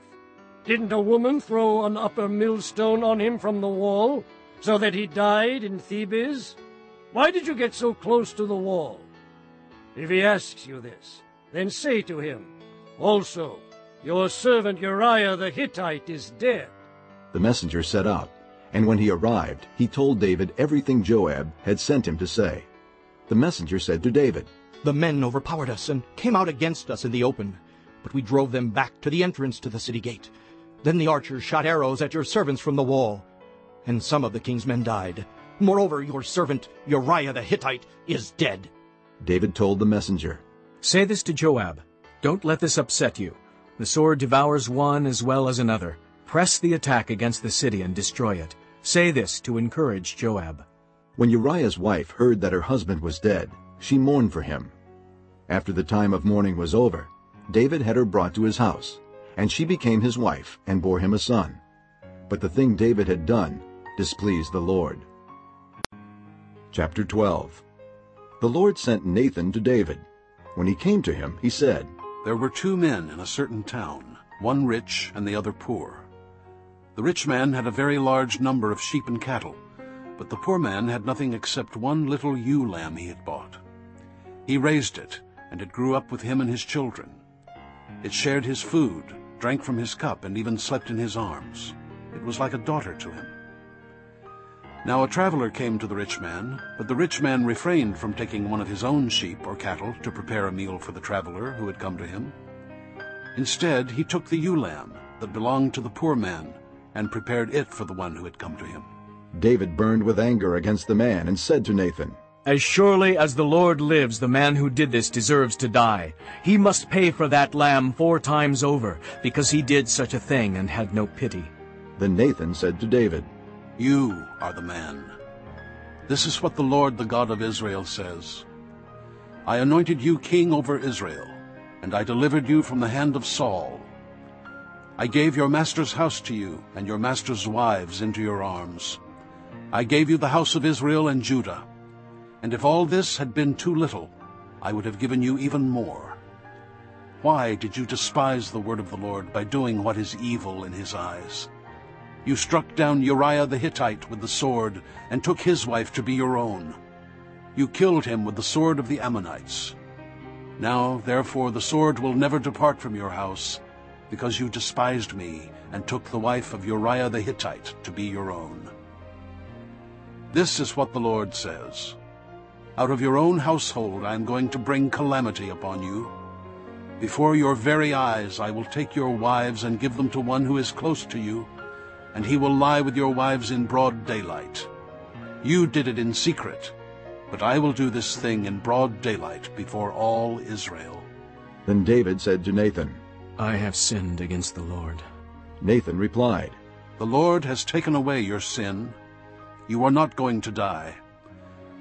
Didn't a woman throw an upper millstone on him from the wall, so that he died in Thebez? Why did you get so close to the wall? If he asks you this, then say to him, Also, your servant Uriah the Hittite is dead. The messenger set out, And when he arrived, he told David everything Joab had sent him to say. The messenger said to David, The men overpowered us and came out against us in the open, but we drove them back to the entrance to the city gate. Then the archers shot arrows at your servants from the wall, and some of the king's men died. Moreover, your servant Uriah the Hittite is dead. David told the messenger, Say this to Joab. Don't let this upset you. The sword devours one as well as another. Press the attack against the city and destroy it. Say this to encourage Joab. When Uriah's wife heard that her husband was dead, she mourned for him. After the time of mourning was over, David had her brought to his house, and she became his wife and bore him a son. But the thing David had done displeased the Lord. Chapter 12 The Lord sent Nathan to David. When he came to him, he said, There were two men in a certain town, one rich and the other poor. The rich man had a very large number of sheep and cattle, but the poor man had nothing except one little ewe lamb he had bought. He raised it, and it grew up with him and his children. It shared his food, drank from his cup, and even slept in his arms. It was like a daughter to him. Now a traveler came to the rich man, but the rich man refrained from taking one of his own sheep or cattle to prepare a meal for the traveler who had come to him. Instead, he took the ewe lamb that belonged to the poor man and prepared it for the one who had come to him. David burned with anger against the man and said to Nathan, As surely as the Lord lives, the man who did this deserves to die. He must pay for that lamb four times over, because he did such a thing and had no pity. Then Nathan said to David, You are the man. This is what the Lord, the God of Israel, says. I anointed you king over Israel, and I delivered you from the hand of Saul. I gave your master's house to you, and your master's wives into your arms. I gave you the house of Israel and Judah. And if all this had been too little, I would have given you even more. Why did you despise the word of the Lord by doing what is evil in his eyes? You struck down Uriah the Hittite with the sword and took his wife to be your own. You killed him with the sword of the Ammonites. Now, therefore, the sword will never depart from your house, because you despised me and took the wife of Uriah the Hittite to be your own. This is what the Lord says. Out of your own household I am going to bring calamity upon you. Before your very eyes I will take your wives and give them to one who is close to you, and he will lie with your wives in broad daylight. You did it in secret, but I will do this thing in broad daylight before all Israel. Then David said to Nathan, I have sinned against the Lord. Nathan replied, The Lord has taken away your sin. You are not going to die.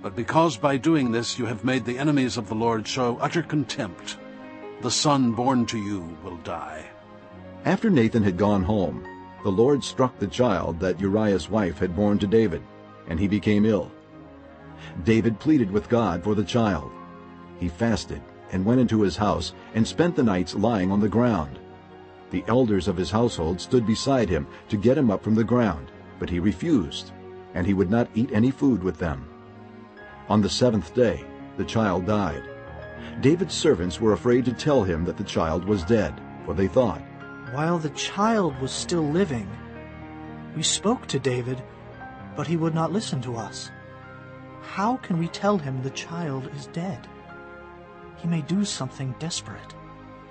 But because by doing this you have made the enemies of the Lord show utter contempt, the son born to you will die. After Nathan had gone home, the Lord struck the child that Uriah's wife had borne to David, and he became ill. David pleaded with God for the child. He fasted and went into his house and spent the nights lying on the ground. The elders of his household stood beside him to get him up from the ground, but he refused, and he would not eat any food with them. On the seventh day, the child died. David's servants were afraid to tell him that the child was dead, for they thought, While the child was still living, we spoke to David, but he would not listen to us. How can we tell him the child is dead? He may do something desperate.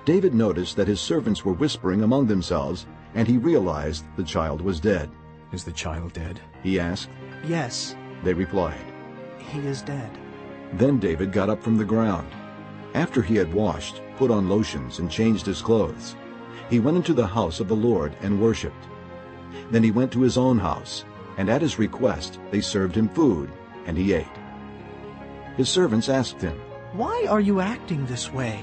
David noticed that his servants were whispering among themselves, and he realized the child was dead. Is the child dead? He asked. Yes, They replied. He is dead. Then David got up from the ground. After he had washed, put on lotions, and changed his clothes, he went into the house of the Lord and worshipped. Then he went to his own house, and at his request they served him food, and he ate. His servants asked him, Why are you acting this way?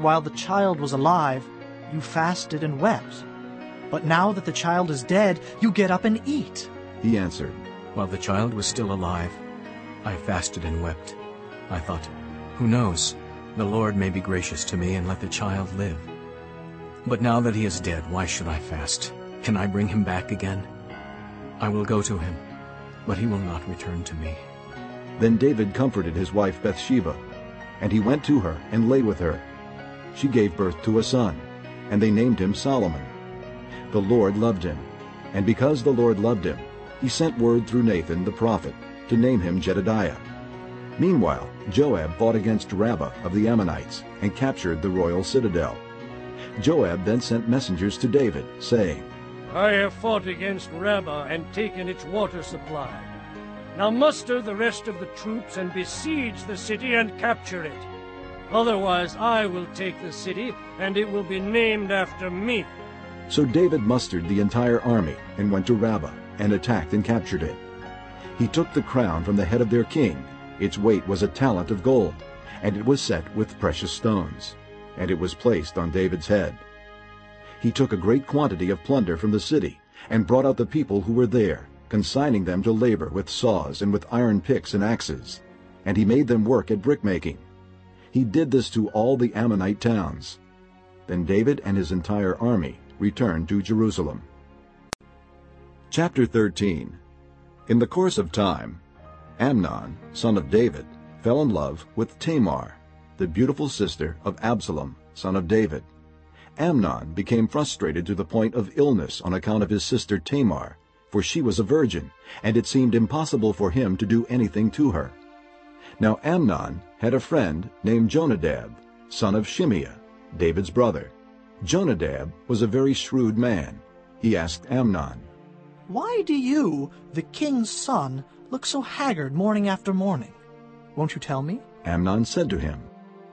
While the child was alive, you fasted and wept. But now that the child is dead, you get up and eat. He answered, While the child was still alive, I fasted and wept. I thought, Who knows? The Lord may be gracious to me and let the child live. But now that he is dead, why should I fast? Can I bring him back again? I will go to him, but he will not return to me. Then David comforted his wife Bathsheba, and he went to her and lay with her. She gave birth to a son, and they named him Solomon. The Lord loved him, and because the Lord loved him, he sent word through Nathan the prophet to name him Jedediah. Meanwhile, Joab fought against Rabbah of the Ammonites and captured the royal citadel. Joab then sent messengers to David, saying, I have fought against Rabbah and taken its water supply. Now muster the rest of the troops and besiege the city and capture it. Otherwise I will take the city, and it will be named after me. So David mustered the entire army and went to Rabbah and attacked and captured it. He took the crown from the head of their king. Its weight was a talent of gold, and it was set with precious stones, and it was placed on David's head. He took a great quantity of plunder from the city and brought out the people who were there, consigning them to labor with saws and with iron picks and axes. And he made them work at brickmaking. He did this to all the Ammonite towns. Then David and his entire army returned to Jerusalem. Chapter 13 In the course of time, Amnon, son of David, fell in love with Tamar, the beautiful sister of Absalom, son of David. Amnon became frustrated to the point of illness on account of his sister Tamar, for she was a virgin, and it seemed impossible for him to do anything to her. Now Amnon had a friend named Jonadab, son of Shimeah, David's brother. Jonadab was a very shrewd man. He asked Amnon, Why do you, the king's son, look so haggard morning after morning? Won't you tell me? Amnon said to him,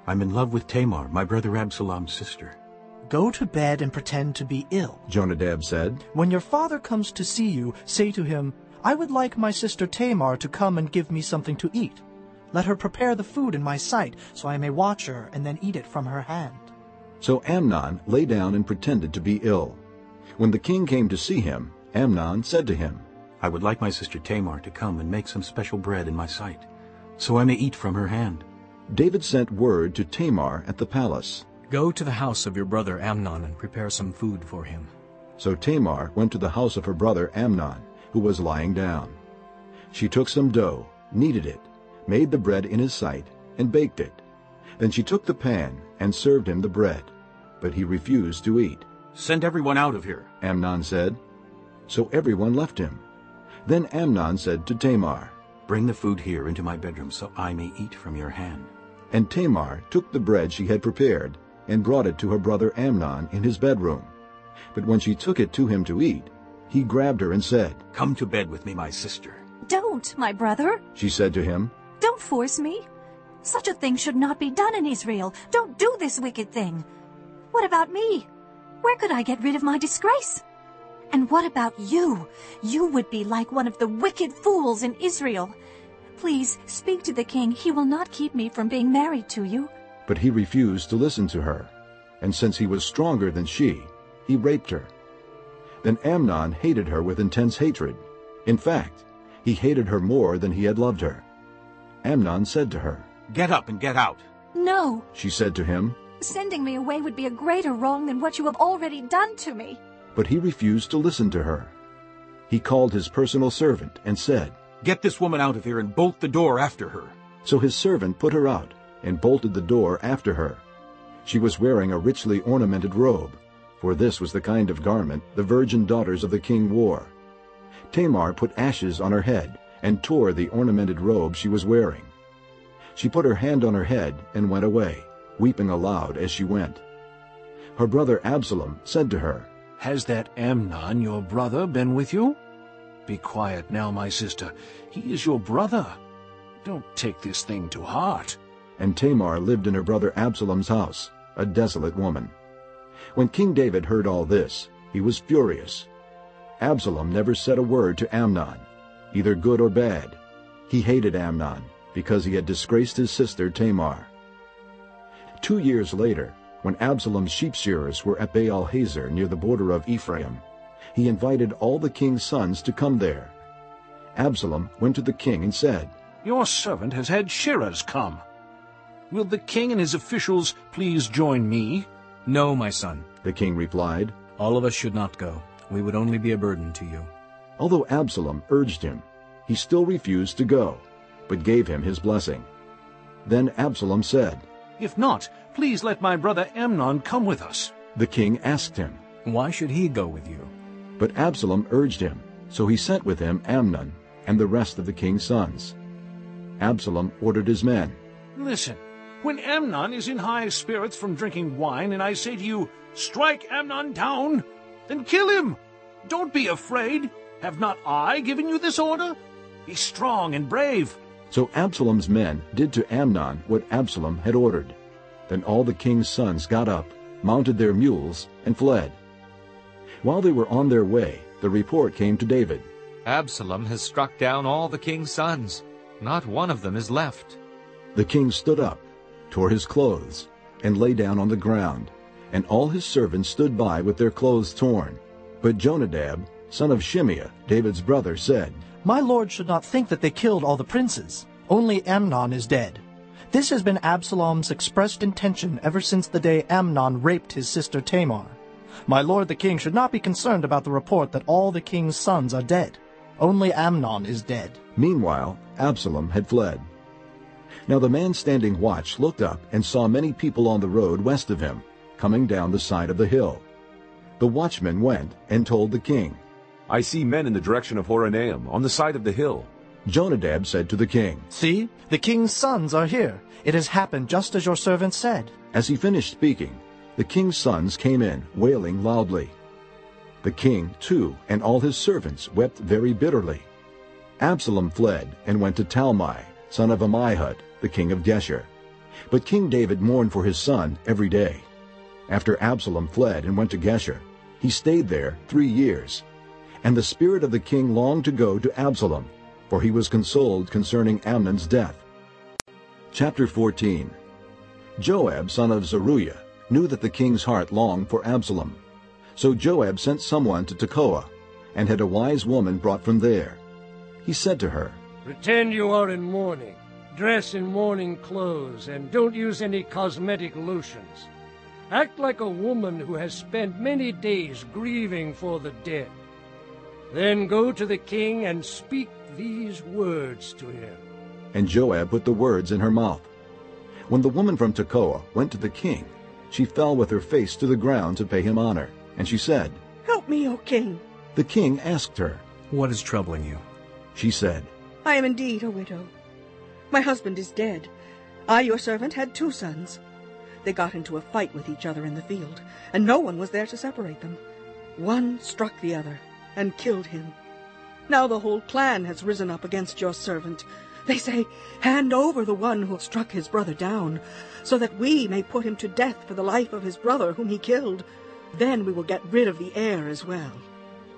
I'm in love with Tamar, my brother Absalom's sister. Go to bed and pretend to be ill. Jonadab said. When your father comes to see you, say to him, I would like my sister Tamar to come and give me something to eat. Let her prepare the food in my sight, so I may watch her and then eat it from her hand. So Amnon lay down and pretended to be ill. When the king came to see him, Amnon said to him, I would like my sister Tamar to come and make some special bread in my sight, so I may eat from her hand. David sent word to Tamar at the palace. Go to the house of your brother Amnon and prepare some food for him. So Tamar went to the house of her brother Amnon, who was lying down. She took some dough, kneaded it, made the bread in his sight, and baked it. Then she took the pan and served him the bread. But he refused to eat. Send everyone out of here, Amnon said. So everyone left him. Then Amnon said to Tamar, Bring the food here into my bedroom so I may eat from your hand. And Tamar took the bread she had prepared and brought it to her brother Amnon in his bedroom. But when she took it to him to eat, he grabbed her and said, Come to bed with me, my sister. Don't, my brother. She said to him, Don't force me. Such a thing should not be done in Israel. Don't do this wicked thing. What about me? Where could I get rid of my disgrace? And what about you? You would be like one of the wicked fools in Israel. Please speak to the king. He will not keep me from being married to you. But he refused to listen to her. And since he was stronger than she, he raped her. Then Amnon hated her with intense hatred. In fact, he hated her more than he had loved her. Amnon said to her, Get up and get out. No. She said to him, Sending me away would be a greater wrong than what you have already done to me. But he refused to listen to her. He called his personal servant and said, Get this woman out of here and bolt the door after her. So his servant put her out and bolted the door after her. She was wearing a richly ornamented robe, for this was the kind of garment the virgin daughters of the king wore. Tamar put ashes on her head and tore the ornamented robe she was wearing. She put her hand on her head and went away, weeping aloud as she went. Her brother Absalom said to her, Has that Amnon, your brother, been with you? Be quiet now, my sister. He is your brother. Don't take this thing to heart. And Tamar lived in her brother Absalom's house, a desolate woman. When King David heard all this, he was furious. Absalom never said a word to Amnon, either good or bad. He hated Amnon because he had disgraced his sister Tamar. Two years later, when Absalom's sheep shearers were at Baal Hazor near the border of Ephraim, he invited all the king's sons to come there. Absalom went to the king and said, Your servant has had shearers come. Will the king and his officials please join me? No, my son, the king replied. All of us should not go. We would only be a burden to you. Although Absalom urged him, he still refused to go, but gave him his blessing. Then Absalom said, If not, please let my brother Amnon come with us. The king asked him, Why should he go with you? But Absalom urged him, So he sent with him Amnon and the rest of the king's sons. Absalom ordered his men, Listen, when Amnon is in high spirits from drinking wine, and I say to you, Strike Amnon down, then kill him. Don't be afraid. Have not I given you this order? Be strong and brave. So Absalom's men did to Amnon what Absalom had ordered. Then all the king's sons got up, mounted their mules, and fled. While they were on their way, the report came to David. Absalom has struck down all the king's sons. Not one of them is left. The king stood up, tore his clothes, and lay down on the ground, and all his servants stood by with their clothes torn. But Jonadab, son of Shimeah, David's brother, said, My lord should not think that they killed all the princes. Only Amnon is dead. This has been Absalom's expressed intention ever since the day Amnon raped his sister Tamar. My lord the king should not be concerned about the report that all the king's sons are dead. Only Amnon is dead. Meanwhile, Absalom had fled. Now the man standing watch looked up and saw many people on the road west of him, coming down the side of the hill. The watchman went and told the king. I see men in the direction of Horonaim, on the side of the hill. Jonadab said to the king, See, the king's sons are here. It has happened just as your servant said. As he finished speaking, the king's sons came in, wailing loudly. The king, too, and all his servants wept very bitterly. Absalom fled and went to Talmai, son of Ammihud, the king of Geshur. But King David mourned for his son every day. After Absalom fled and went to Geshur, he stayed there three years. And the spirit of the king longed to go to Absalom, for he was consoled concerning Amnon's death. Chapter 14 Joab, son of Zeruiah, knew that the king's heart longed for Absalom. So Joab sent someone to Tekoa, and had a wise woman brought from there. He said to her, Pretend you are in mourning. Dress in mourning clothes, and don't use any cosmetic lotions. Act like a woman who has spent many days grieving for the dead. Then go to the king and speak these words to him. And Joab put the words in her mouth. When the woman from Tekoa went to the king, she fell with her face to the ground to pay him honor. And she said, Help me, O king. The king asked her, What is troubling you? She said, I am indeed a widow. My husband is dead. I, your servant, had two sons. They got into a fight with each other in the field, and no one was there to separate them. One struck the other and killed him. Now the whole clan has risen up against your servant. They say, Hand over the one who struck his brother down, so that we may put him to death for the life of his brother whom he killed. Then we will get rid of the heir as well.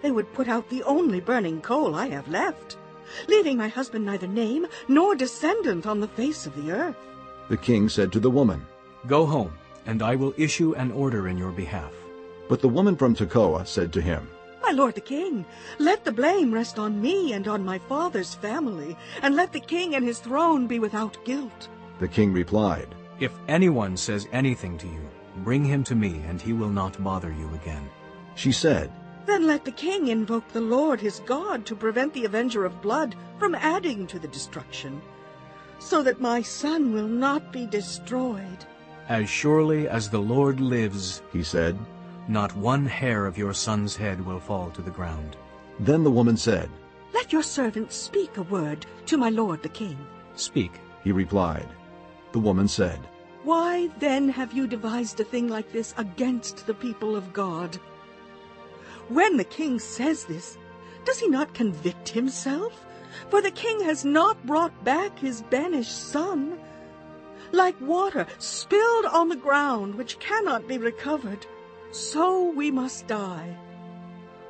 They would put out the only burning coal I have left, leaving my husband neither name nor descendant on the face of the earth. The king said to the woman, Go home, and I will issue an order in your behalf. But the woman from Tekoa said to him, My lord the king, let the blame rest on me and on my father's family, and let the king and his throne be without guilt. The king replied, If anyone says anything to you, bring him to me, and he will not bother you again. She said, Then let the king invoke the Lord his God to prevent the avenger of blood from adding to the destruction, so that my son will not be destroyed. As surely as the Lord lives, he said, not one hair of your son's head will fall to the ground. Then the woman said, Let your servant speak a word to my lord the king. Speak, he replied. The woman said, Why then have you devised a thing like this against the people of God? When the king says this, does he not convict himself? For the king has not brought back his banished son. Like water spilled on the ground, which cannot be recovered, so we must die.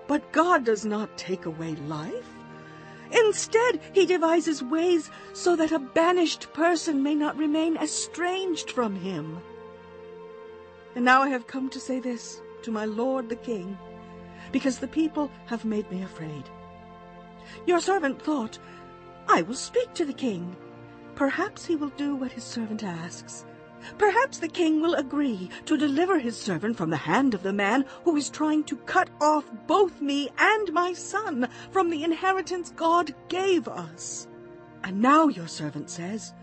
But God does not take away life. Instead, he devises ways so that a banished person may not remain estranged from him. And now I have come to say this to my lord the king, because the people have made me afraid. Your servant thought, I will speak to the king. Perhaps he will do what his servant asks. Perhaps the king will agree to deliver his servant from the hand of the man who is trying to cut off both me and my son from the inheritance God gave us. And now your servant says,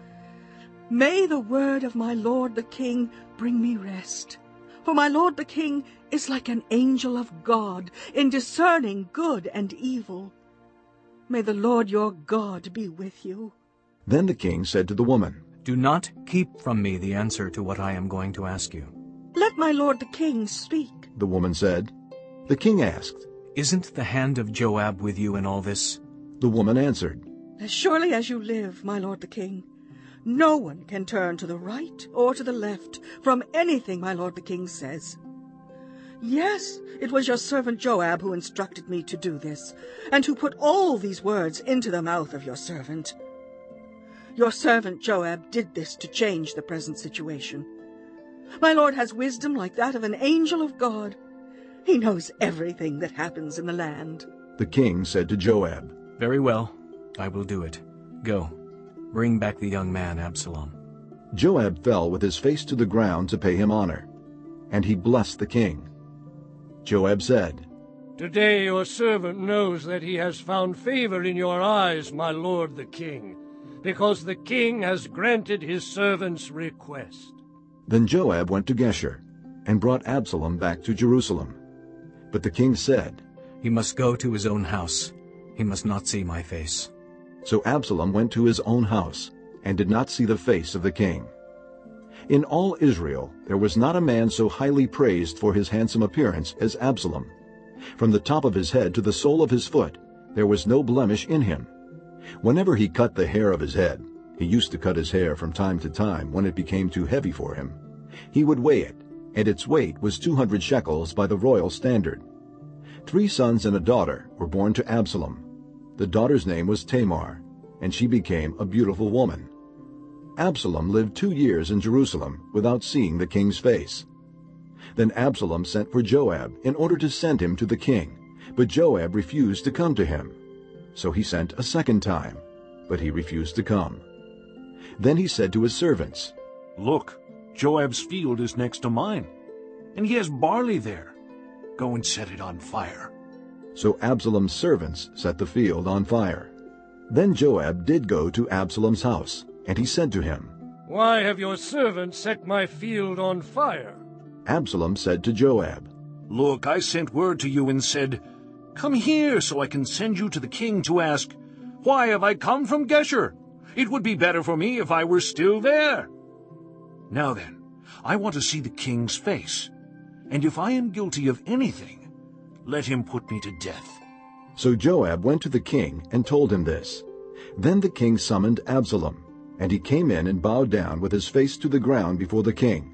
May the word of my lord the king bring me rest. For my lord the king is like an angel of God in discerning good and evil. May the Lord your God be with you. Then the king said to the woman, Do not keep from me the answer to what I am going to ask you. Let my lord the king speak. The woman said. The king asked. Isn't the hand of Joab with you in all this? The woman answered. As surely as you live, my lord the king, no one can turn to the right or to the left from anything my lord the king says. Yes, it was your servant Joab who instructed me to do this, and who put all these words into the mouth of your servant. Your servant Joab did this to change the present situation. My lord has wisdom like that of an angel of God. He knows everything that happens in the land. The king said to Joab, Very well, I will do it. Go, bring back the young man Absalom. Joab fell with his face to the ground to pay him honor, and he blessed the king. Joab said, Today your servant knows that he has found favor in your eyes, my lord the king, because the king has granted his servant's request. Then Joab went to Geshur, and brought Absalom back to Jerusalem. But the king said, He must go to his own house. He must not see my face. So Absalom went to his own house, and did not see the face of the king. In all Israel there was not a man so highly praised for his handsome appearance as Absalom. From the top of his head to the sole of his foot there was no blemish in him. Whenever he cut the hair of his head, he used to cut his hair from time to time when it became too heavy for him. He would weigh it, and its weight was 200 shekels by the royal standard. Three sons and a daughter were born to Absalom. The daughter's name was Tamar, and she became a beautiful woman. Absalom lived two years in Jerusalem without seeing the king's face. Then Absalom sent for Joab in order to send him to the king, but Joab refused to come to him. So he sent a second time, but he refused to come. Then he said to his servants, Look, Joab's field is next to mine, and he has barley there. Go and set it on fire. So Absalom's servants set the field on fire. Then Joab did go to Absalom's house, and he said to him, Why have your servants set my field on fire? Absalom said to Joab, Look, I sent word to you and said, Come here so I can send you to the king to ask, Why have I come from Geshur? It would be better for me if I were still there. Now then, I want to see the king's face, and if I am guilty of anything, let him put me to death. So Joab went to the king and told him this. Then the king summoned Absalom, and he came in and bowed down with his face to the ground before the king.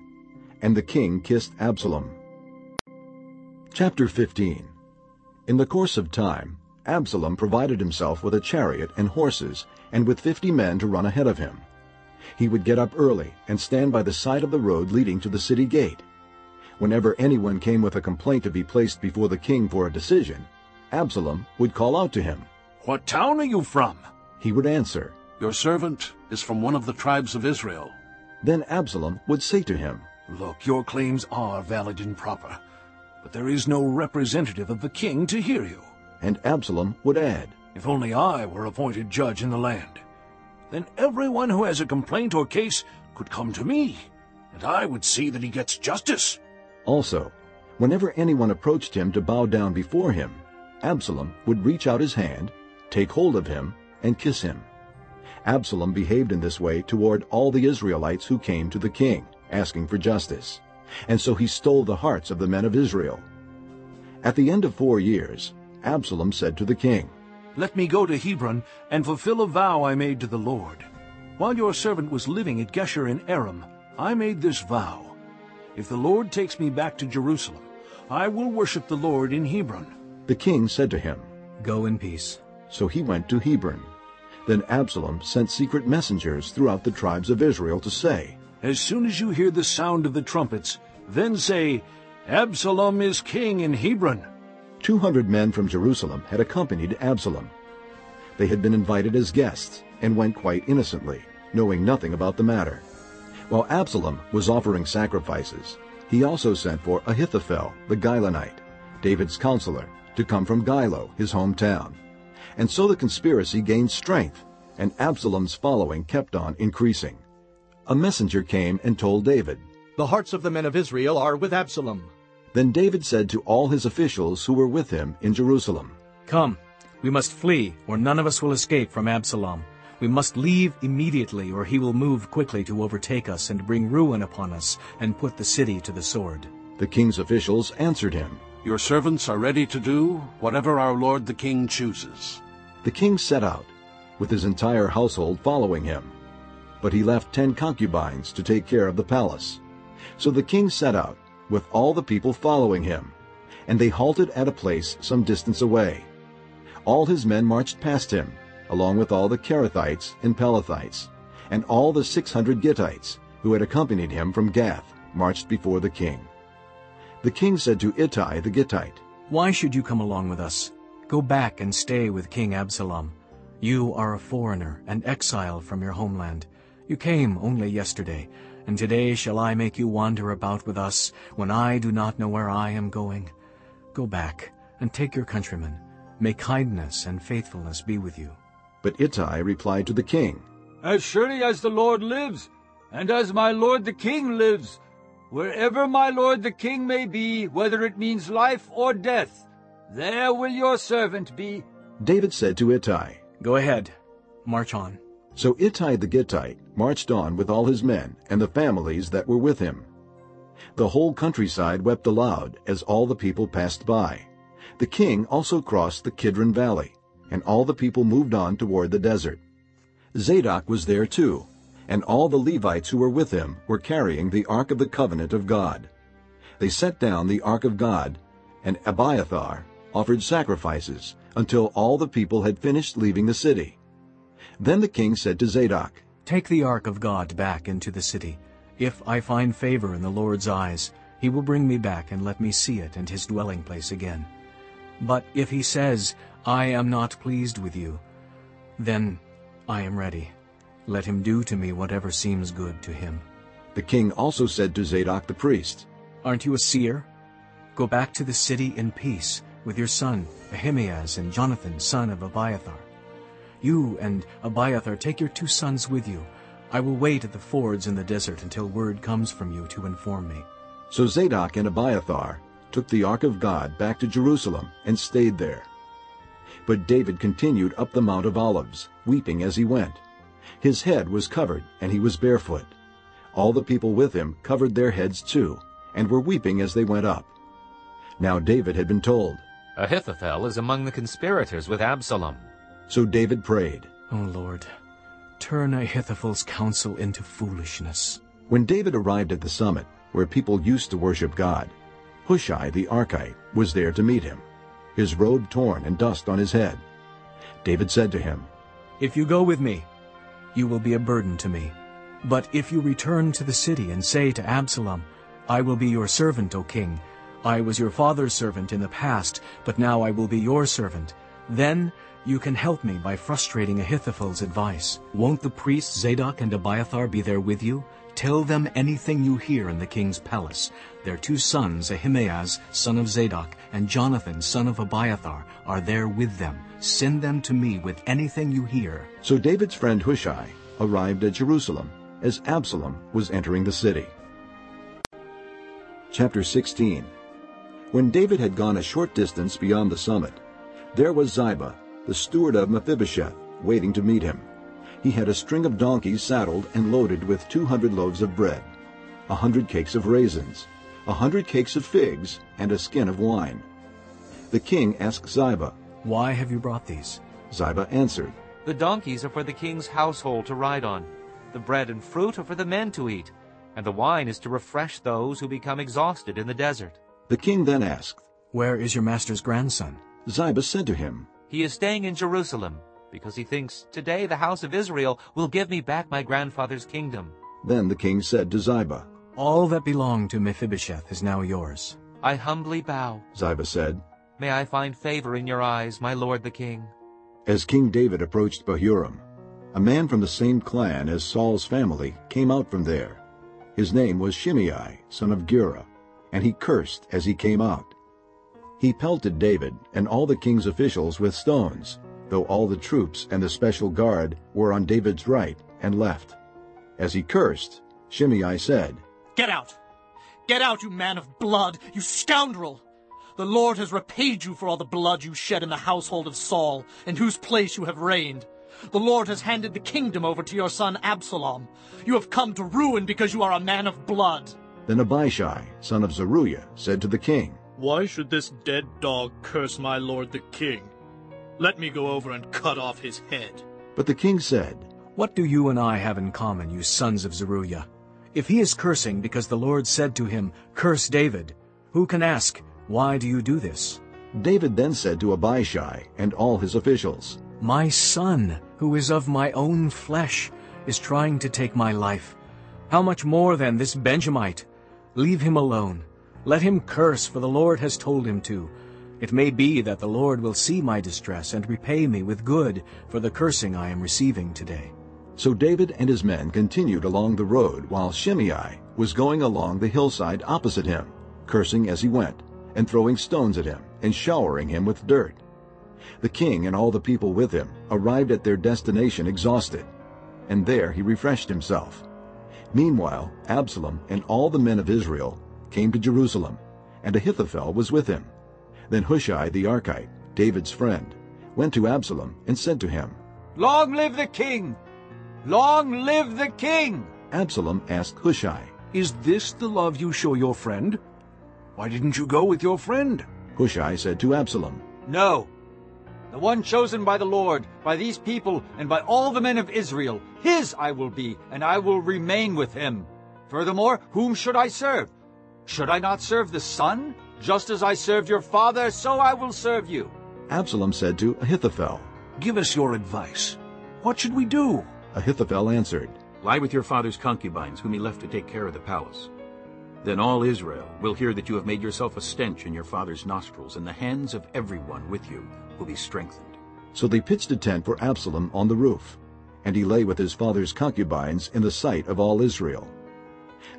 And the king kissed Absalom. Chapter 15 In the course of time, Absalom provided himself with a chariot and horses, and with fifty men to run ahead of him. He would get up early and stand by the side of the road leading to the city gate. Whenever anyone came with a complaint to be placed before the king for a decision, Absalom would call out to him. What town are you from? He would answer, Your servant is from one of the tribes of Israel. Then Absalom would say to him, Look, your claims are valid and proper, but there is no representative of the king to hear you. And Absalom would add, If only I were appointed judge in the land, then everyone who has a complaint or case could come to me, and I would see that he gets justice. Also, whenever anyone approached him to bow down before him, Absalom would reach out his hand, take hold of him, and kiss him. Absalom behaved in this way toward all the Israelites who came to the king, asking for justice. And so he stole the hearts of the men of Israel. At the end of four years, Absalom said to the king, Let me go to Hebron and fulfill a vow I made to the Lord. While your servant was living at Geshur in Aram, I made this vow. If the Lord takes me back to Jerusalem, I will worship the Lord in Hebron. The king said to him, Go in peace. So he went to Hebron. Then Absalom sent secret messengers throughout the tribes of Israel to say, As soon as you hear the sound of the trumpets, then say, Absalom is king in Hebron. Two hundred men from Jerusalem had accompanied Absalom. They had been invited as guests and went quite innocently, knowing nothing about the matter. While Absalom was offering sacrifices, he also sent for Ahithophel the Gilonite, David's counselor, to come from Gilo, his hometown. And so the conspiracy gained strength, and Absalom's following kept on increasing. A messenger came and told David, The hearts of the men of Israel are with Absalom. Then David said to all his officials who were with him in Jerusalem, Come, We must flee, or none of us will escape from Absalom. We must leave immediately, or he will move quickly to overtake us and bring ruin upon us and put the city to the sword. The king's officials answered him. Your servants are ready to do whatever our lord the king chooses. The king set out, with his entire household following him. But he left ten concubines to take care of the palace. So the king set out, with all the people following him, and they halted at a place some distance away. All his men marched past him, along with all the Kerethites and Pelethites, and all the six hundred Gittites, who had accompanied him from Gath, marched before the king. The king said to Ittai the Gittite, Why should you come along with us? Go back and stay with King Absalom. You are a foreigner, and exile from your homeland. You came only yesterday, and today shall I make you wander about with us, when I do not know where I am going? Go back, and take your countrymen. May kindness and faithfulness be with you. But Ittai replied to the king, As surely as the Lord lives, and as my lord the king lives, wherever my lord the king may be, whether it means life or death, there will your servant be. David said to Ittai, Go ahead, march on. So Ittai the Gittite marched on with all his men and the families that were with him. The whole countryside wept aloud as all the people passed by. The king also crossed the Kidron Valley, and all the people moved on toward the desert. Zadok was there too, and all the Levites who were with him were carrying the Ark of the Covenant of God. They set down the Ark of God, and Abiathar offered sacrifices until all the people had finished leaving the city. Then the king said to Zadok, Take the Ark of God back into the city. If I find favor in the Lord's eyes, he will bring me back and let me see it and his dwelling place again. But if he says, I am not pleased with you, then I am ready. Let him do to me whatever seems good to him. The king also said to Zadok the priest, Aren't you a seer? Go back to the city in peace with your son Ahimaaz and Jonathan son of Abiathar. You and Abiathar take your two sons with you. I will wait at the fords in the desert until word comes from you to inform me. So Zadok and Abiathar took the ark of God back to Jerusalem and stayed there. But David continued up the Mount of Olives, weeping as he went. His head was covered, and he was barefoot. All the people with him covered their heads too, and were weeping as they went up. Now David had been told, Ahithophel is among the conspirators with Absalom. So David prayed, O Lord, turn Ahithophel's counsel into foolishness. When David arrived at the summit, where people used to worship God, Hushai the Archite was there to meet him, his robe torn and dust on his head. David said to him, If you go with me, you will be a burden to me. But if you return to the city and say to Absalom, I will be your servant, O king. I was your father's servant in the past, but now I will be your servant. Then you can help me by frustrating Ahithophel's advice. Won't the priests Zadok and Abiathar be there with you? Tell them anything you hear in the king's palace. Their two sons, Ahimaaz, son of Zadok, and Jonathan, son of Abiathar, are there with them. Send them to me with anything you hear. So David's friend Hushai arrived at Jerusalem as Absalom was entering the city. Chapter 16 When David had gone a short distance beyond the summit, there was Ziba, the steward of Mephibosheth, waiting to meet him. He had a string of donkeys saddled and loaded with two hundred loaves of bread, a hundred cakes of raisins, a hundred cakes of figs, and a skin of wine. The king asked Ziba, Why have you brought these? Ziba answered, The donkeys are for the king's household to ride on. The bread and fruit are for the men to eat, and the wine is to refresh those who become exhausted in the desert. The king then asked, Where is your master's grandson? Ziba said to him, He is staying in Jerusalem, because he thinks, Today the house of Israel will give me back my grandfather's kingdom. Then the king said to Ziba, All that belonged to Mephibosheth is now yours. I humbly bow. Ziba said, May I find favor in your eyes, my lord the king. As King David approached Bahurim, a man from the same clan as Saul's family came out from there. His name was Shimei, son of Gera, and he cursed as he came out. He pelted David and all the king's officials with stones, though all the troops and the special guard were on David's right and left. As he cursed, Shimei said, Get out! Get out, you man of blood, you scoundrel! The Lord has repaid you for all the blood you shed in the household of Saul, in whose place you have reigned. The Lord has handed the kingdom over to your son Absalom. You have come to ruin because you are a man of blood. Then Abishai, son of Zeruiah, said to the king, Why should this dead dog curse my lord the king? Let me go over and cut off his head. But the king said, What do you and I have in common, you sons of Zeruiah? If he is cursing because the Lord said to him, Curse David, who can ask, Why do you do this? David then said to Abishai and all his officials, My son, who is of my own flesh, is trying to take my life. How much more then this Benjamite? Leave him alone. Let him curse, for the Lord has told him to. It may be that the Lord will see my distress and repay me with good for the cursing I am receiving today. So David and his men continued along the road while Shimei was going along the hillside opposite him, cursing as he went, and throwing stones at him, and showering him with dirt. The king and all the people with him arrived at their destination exhausted, and there he refreshed himself. Meanwhile, Absalom and all the men of Israel came to Jerusalem, and Ahithophel was with him. Then Hushai the Archite, David's friend, went to Absalom and said to him, Long live the king! Long live the king! Absalom asked Hushai, Is this the love you show your friend? Why didn't you go with your friend? Hushai said to Absalom, No. The one chosen by the Lord, by these people, and by all the men of Israel, his I will be, and I will remain with him. Furthermore, whom should I serve? Should I not serve the son? Just as I served your father, so I will serve you. Absalom said to Ahithophel, Give us your advice. What should we do? Ahithophel answered, Lie with your father's concubines, whom he left to take care of the palace. Then all Israel will hear that you have made yourself a stench in your father's nostrils, and the hands of everyone with you will be strengthened. So they pitched a tent for Absalom on the roof, and he lay with his father's concubines in the sight of all Israel.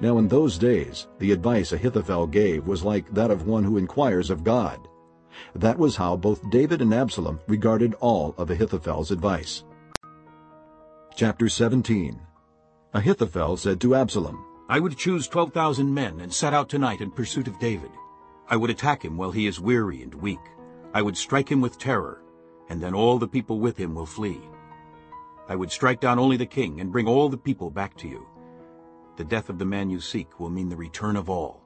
Now in those days the advice Ahithophel gave was like that of one who inquires of God. That was how both David and Absalom regarded all of Ahithophel's advice. Chapter 17 Ahithophel said to Absalom, I would choose 12,000 men and set out tonight in pursuit of David. I would attack him while he is weary and weak. I would strike him with terror, and then all the people with him will flee. I would strike down only the king and bring all the people back to you. The death of the man you seek will mean the return of all.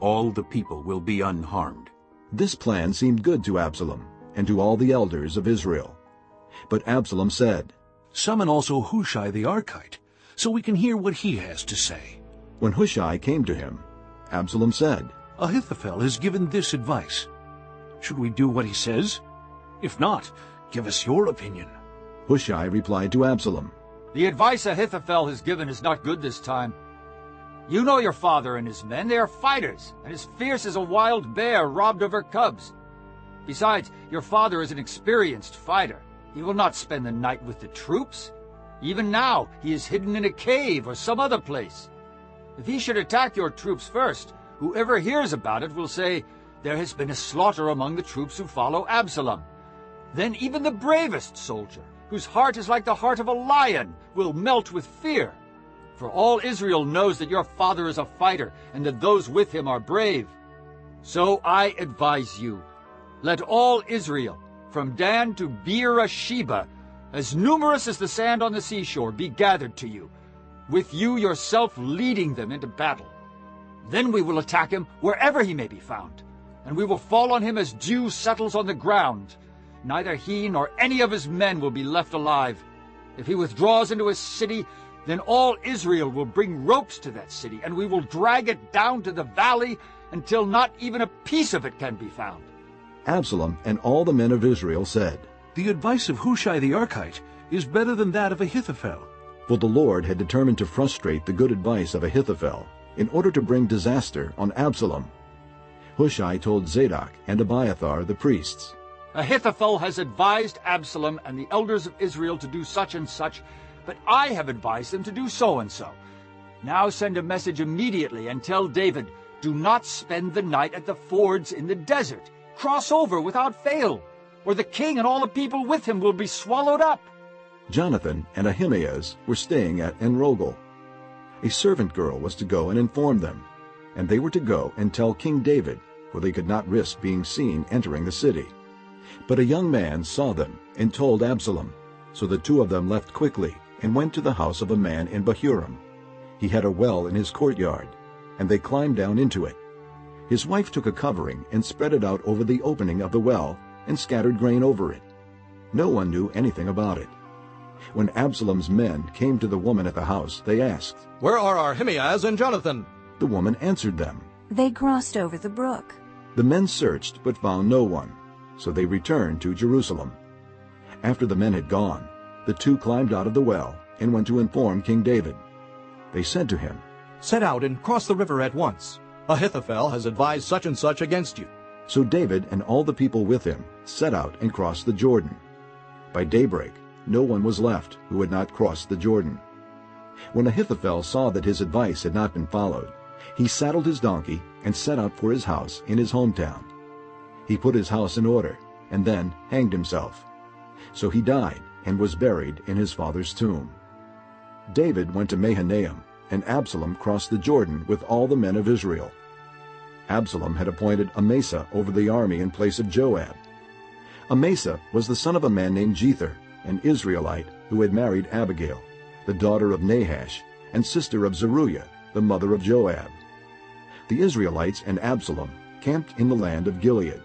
All the people will be unharmed. This plan seemed good to Absalom and to all the elders of Israel. But Absalom said, Summon also Hushai the Archite, so we can hear what he has to say. When Hushai came to him, Absalom said, Ahithophel has given this advice. Should we do what he says? If not, give us your opinion. Hushai replied to Absalom, The advice Ahithophel has given is not good this time. You know your father and his men. They are fighters, and as fierce as a wild bear robbed of her cubs. Besides, your father is an experienced fighter. He will not spend the night with the troops. Even now, he is hidden in a cave or some other place. If he should attack your troops first, whoever hears about it will say, There has been a slaughter among the troops who follow Absalom. Then even the bravest soldier, whose heart is like the heart of a lion, will melt with fear. For all Israel knows that your father is a fighter, and that those with him are brave. So I advise you, let all Israel, from Dan to Beersheba, as numerous as the sand on the seashore, be gathered to you, with you yourself leading them into battle. Then we will attack him wherever he may be found, and we will fall on him as dew settles on the ground. Neither he nor any of his men will be left alive. If he withdraws into a city, then all Israel will bring ropes to that city, and we will drag it down to the valley until not even a piece of it can be found. Absalom and all the men of Israel said, The advice of Hushai the Archite is better than that of Ahithophel. For the Lord had determined to frustrate the good advice of Ahithophel in order to bring disaster on Absalom. Hushai told Zadok and Abiathar the priests, Ahithophel has advised Absalom and the elders of Israel to do such and such, but I have advised them to do so and so. Now send a message immediately and tell David, Do not spend the night at the fords in the desert. Cross over without fail, or the king and all the people with him will be swallowed up. Jonathan and Ahimaaz were staying at Enrogel. A servant girl was to go and inform them, and they were to go and tell King David, for they could not risk being seen entering the city. But a young man saw them and told Absalom. So the two of them left quickly and went to the house of a man in Bahurim. He had a well in his courtyard, and they climbed down into it. His wife took a covering and spread it out over the opening of the well and scattered grain over it. No one knew anything about it. When Absalom's men came to the woman at the house, they asked, Where are our Ahimaaz and Jonathan? The woman answered them, They crossed over the brook. The men searched but found no one, so they returned to Jerusalem. After the men had gone, the two climbed out of the well and went to inform King David. They said to him, Set out and cross the river at once. Ahithophel has advised such and such against you. So David and all the people with him set out and crossed the Jordan. By daybreak, no one was left who had not crossed the Jordan. When Ahithophel saw that his advice had not been followed, he saddled his donkey and set out for his house in his hometown. He put his house in order and then hanged himself. So he died and was buried in his father's tomb. David went to Mahanaim, and Absalom crossed the Jordan with all the men of Israel. Absalom had appointed Amasa over the army in place of Joab. Amasa was the son of a man named Jether, an Israelite who had married Abigail, the daughter of Nahash, and sister of Zeruiah, the mother of Joab. The Israelites and Absalom camped in the land of Gilead.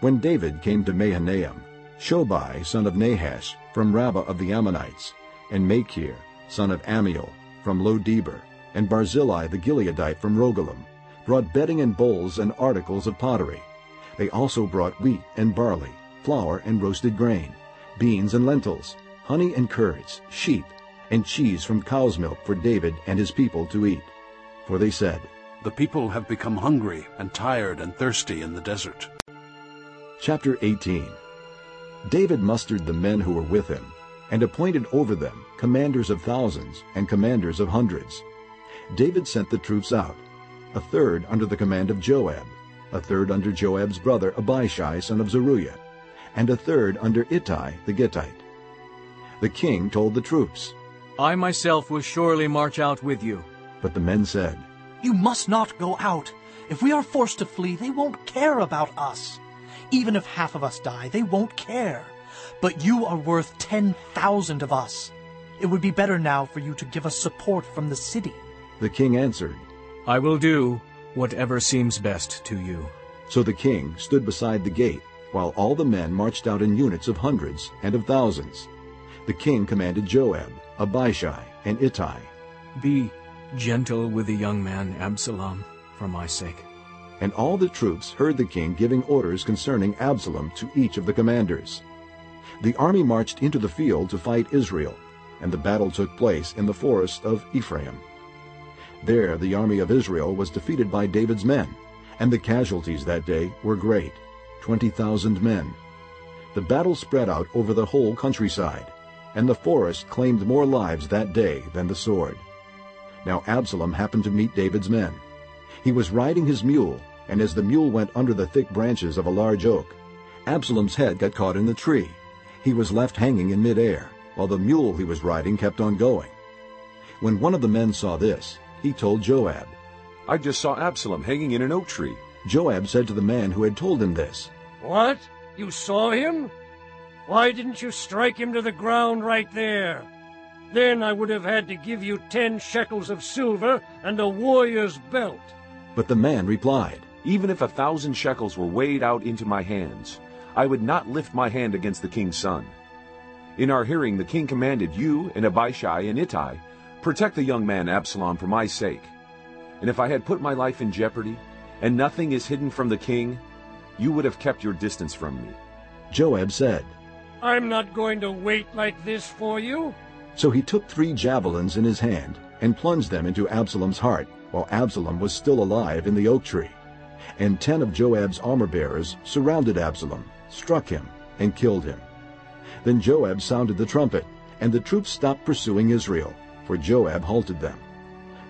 When David came to Mahanaim, Shobai, son of Nahash, from Rabbah of the Ammonites, and Machir, son of Amiel from Lo-debar, and Barzillai the Gileadite from Rogelim, brought bedding and bowls and articles of pottery. They also brought wheat and barley, flour and roasted grain, beans and lentils, honey and curds, sheep, and cheese from cow's milk for David and his people to eat. For they said, The people have become hungry and tired and thirsty in the desert. Chapter 18 David mustered the men who were with him, and appointed over them commanders of thousands and commanders of hundreds. David sent the troops out, a third under the command of Joab, a third under Joab's brother Abishai son of Zeruiah, and a third under Ittai the Gittite. The king told the troops, I myself will surely march out with you. But the men said, You must not go out. If we are forced to flee, they won't care about us. Even if half of us die, they won't care. But you are worth ten thousand of us. It would be better now for you to give us support from the city. The king answered, I will do whatever seems best to you. So the king stood beside the gate, while all the men marched out in units of hundreds and of thousands. The king commanded Joab, Abishai, and Ittai, Be gentle with the young man Absalom, for my sake. And all the troops heard the king giving orders concerning Absalom to each of the commanders. The army marched into the field to fight Israel, and the battle took place in the forest of Ephraim. There the army of Israel was defeated by David's men, and the casualties that day were great, 20,000 men. The battle spread out over the whole countryside, and the forest claimed more lives that day than the sword. Now Absalom happened to meet David's men. He was riding his mule, and as the mule went under the thick branches of a large oak, Absalom's head got caught in the tree. He was left hanging in midair, while the mule he was riding kept on going. When one of the men saw this, he told Joab. I just saw Absalom hanging in an oak tree. Joab said to the man who had told him this, What? You saw him? Why didn't you strike him to the ground right there? Then I would have had to give you ten shekels of silver and a warrior's belt. But the man replied, Even if a thousand shekels were weighed out into my hands, I would not lift my hand against the king's son. In our hearing the king commanded you and Abishai and Ittai, Protect the young man Absalom for my sake. And if I had put my life in jeopardy, and nothing is hidden from the king, you would have kept your distance from me. Joab said, I'm not going to wait like this for you. So he took three javelins in his hand and plunged them into Absalom's heart, while Absalom was still alive in the oak tree. And ten of Joab's armor-bearers surrounded Absalom, struck him, and killed him. Then Joab sounded the trumpet, and the troops stopped pursuing Israel, for Joab halted them.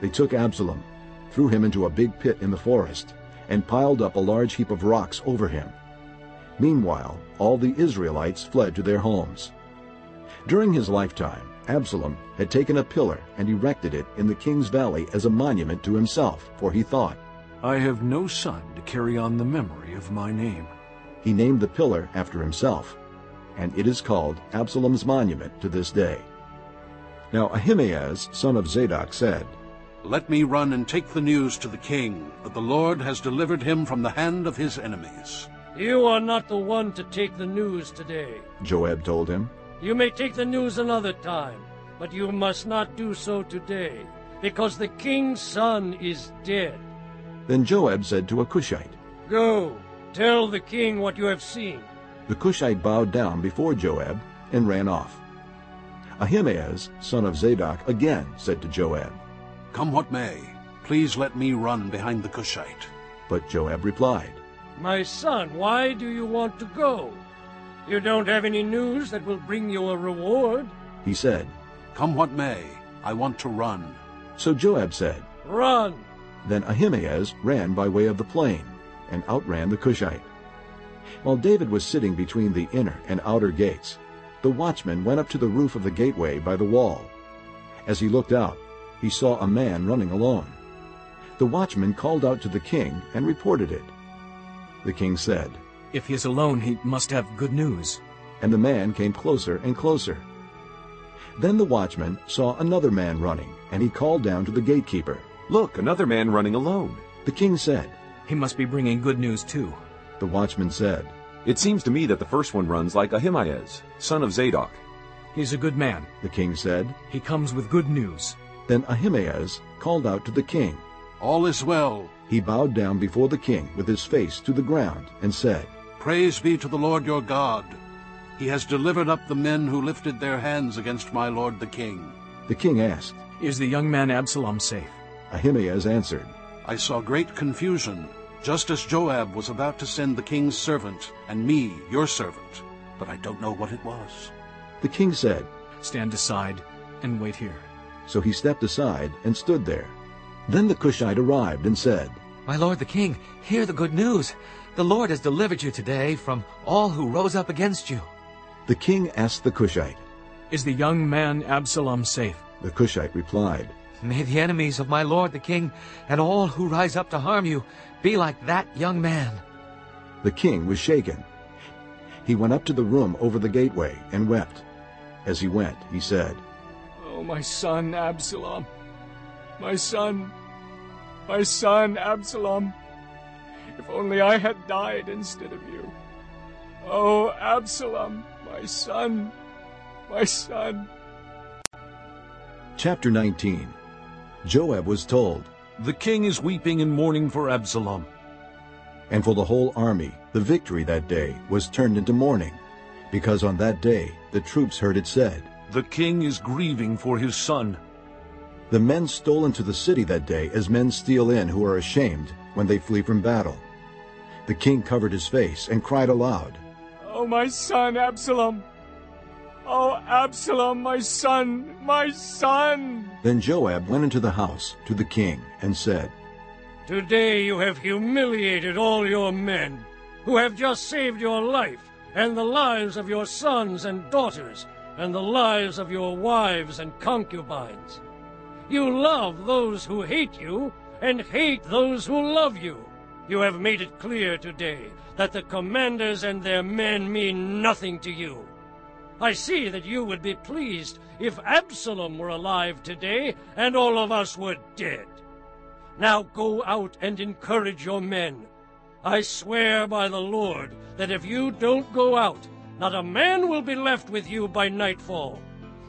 They took Absalom, threw him into a big pit in the forest, and piled up a large heap of rocks over him. Meanwhile, all the Israelites fled to their homes. During his lifetime, Absalom had taken a pillar and erected it in the king's valley as a monument to himself, for he thought, I have no son to carry on the memory of my name. He named the pillar after himself, and it is called Absalom's monument to this day. Now Ahimaaz, son of Zadok, said, Let me run and take the news to the king, that the Lord has delivered him from the hand of his enemies. You are not the one to take the news today. Joab told him. You may take the news another time, but you must not do so today, because the king's son is dead. Then Joab said to a Cushite, Go, tell the king what you have seen. The Cushite bowed down before Joab and ran off. Ahimaaz, son of Zadok, again said to Joab, Come what may, please let me run behind the Cushite. But Joab replied, My son, why do you want to go? You don't have any news that will bring you a reward. He said, Come what may, I want to run. So Joab said, Run. Then Ahimaaz ran by way of the plain, and outran the Cushite. While David was sitting between the inner and outer gates, the watchman went up to the roof of the gateway by the wall. As he looked out, he saw a man running alone. The watchman called out to the king and reported it. The king said, If he is alone, he must have good news. And the man came closer and closer. Then the watchman saw another man running, and he called down to the gatekeeper. Look, another man running alone. The king said, He must be bringing good news too. The watchman said, It seems to me that the first one runs like Ahimaaz, son of Zadok. He's a good man. The king said, He comes with good news. Then Ahimaaz called out to the king. All is well. He bowed down before the king with his face to the ground and said, Praise be to the Lord your God. He has delivered up the men who lifted their hands against my lord the king. The king asked, Is the young man Absalom safe? Ahimaaz answered, I saw great confusion, just as Joab was about to send the king's servant and me, your servant, but I don't know what it was. The king said, Stand aside and wait here. So he stepped aside and stood there. Then the Cushite arrived and said, My lord the king, hear the good news. The Lord has delivered you today from all who rose up against you. The king asked the Cushite, Is the young man Absalom safe? The Cushite replied, May the enemies of my lord the king and all who rise up to harm you be like that young man. The king was shaken. He went up to the room over the gateway and wept. As he went, he said, Oh, my son Absalom, my son, my son Absalom, if only I had died instead of you. Oh, Absalom, my son, my son. Chapter 19 Joab was told, The king is weeping and mourning for Absalom. And for the whole army, the victory that day was turned into mourning, because on that day the troops heard it said, The king is grieving for his son. The men stole into the city that day as men steal in who are ashamed when they flee from battle. The king covered his face and cried aloud, Oh, my son Absalom! Oh, Absalom, my son, my son! Then Joab went into the house to the king and said, Today you have humiliated all your men, who have just saved your life, and the lives of your sons and daughters, and the lives of your wives and concubines. You love those who hate you, and hate those who love you. You have made it clear today that the commanders and their men mean nothing to you. I see that you would be pleased if Absalom were alive today and all of us were dead. Now go out and encourage your men. I swear by the Lord that if you don't go out, not a man will be left with you by nightfall.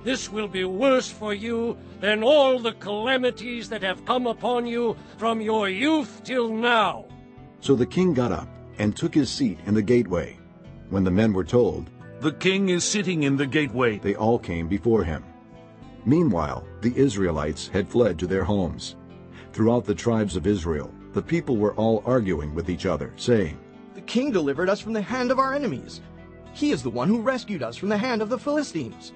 This will be worse for you than all the calamities that have come upon you from your youth till now. So the king got up and took his seat in the gateway. When the men were told, The king is sitting in the gateway, they all came before him. Meanwhile, the Israelites had fled to their homes. Throughout the tribes of Israel, the people were all arguing with each other, saying, The king delivered us from the hand of our enemies. He is the one who rescued us from the hand of the Philistines.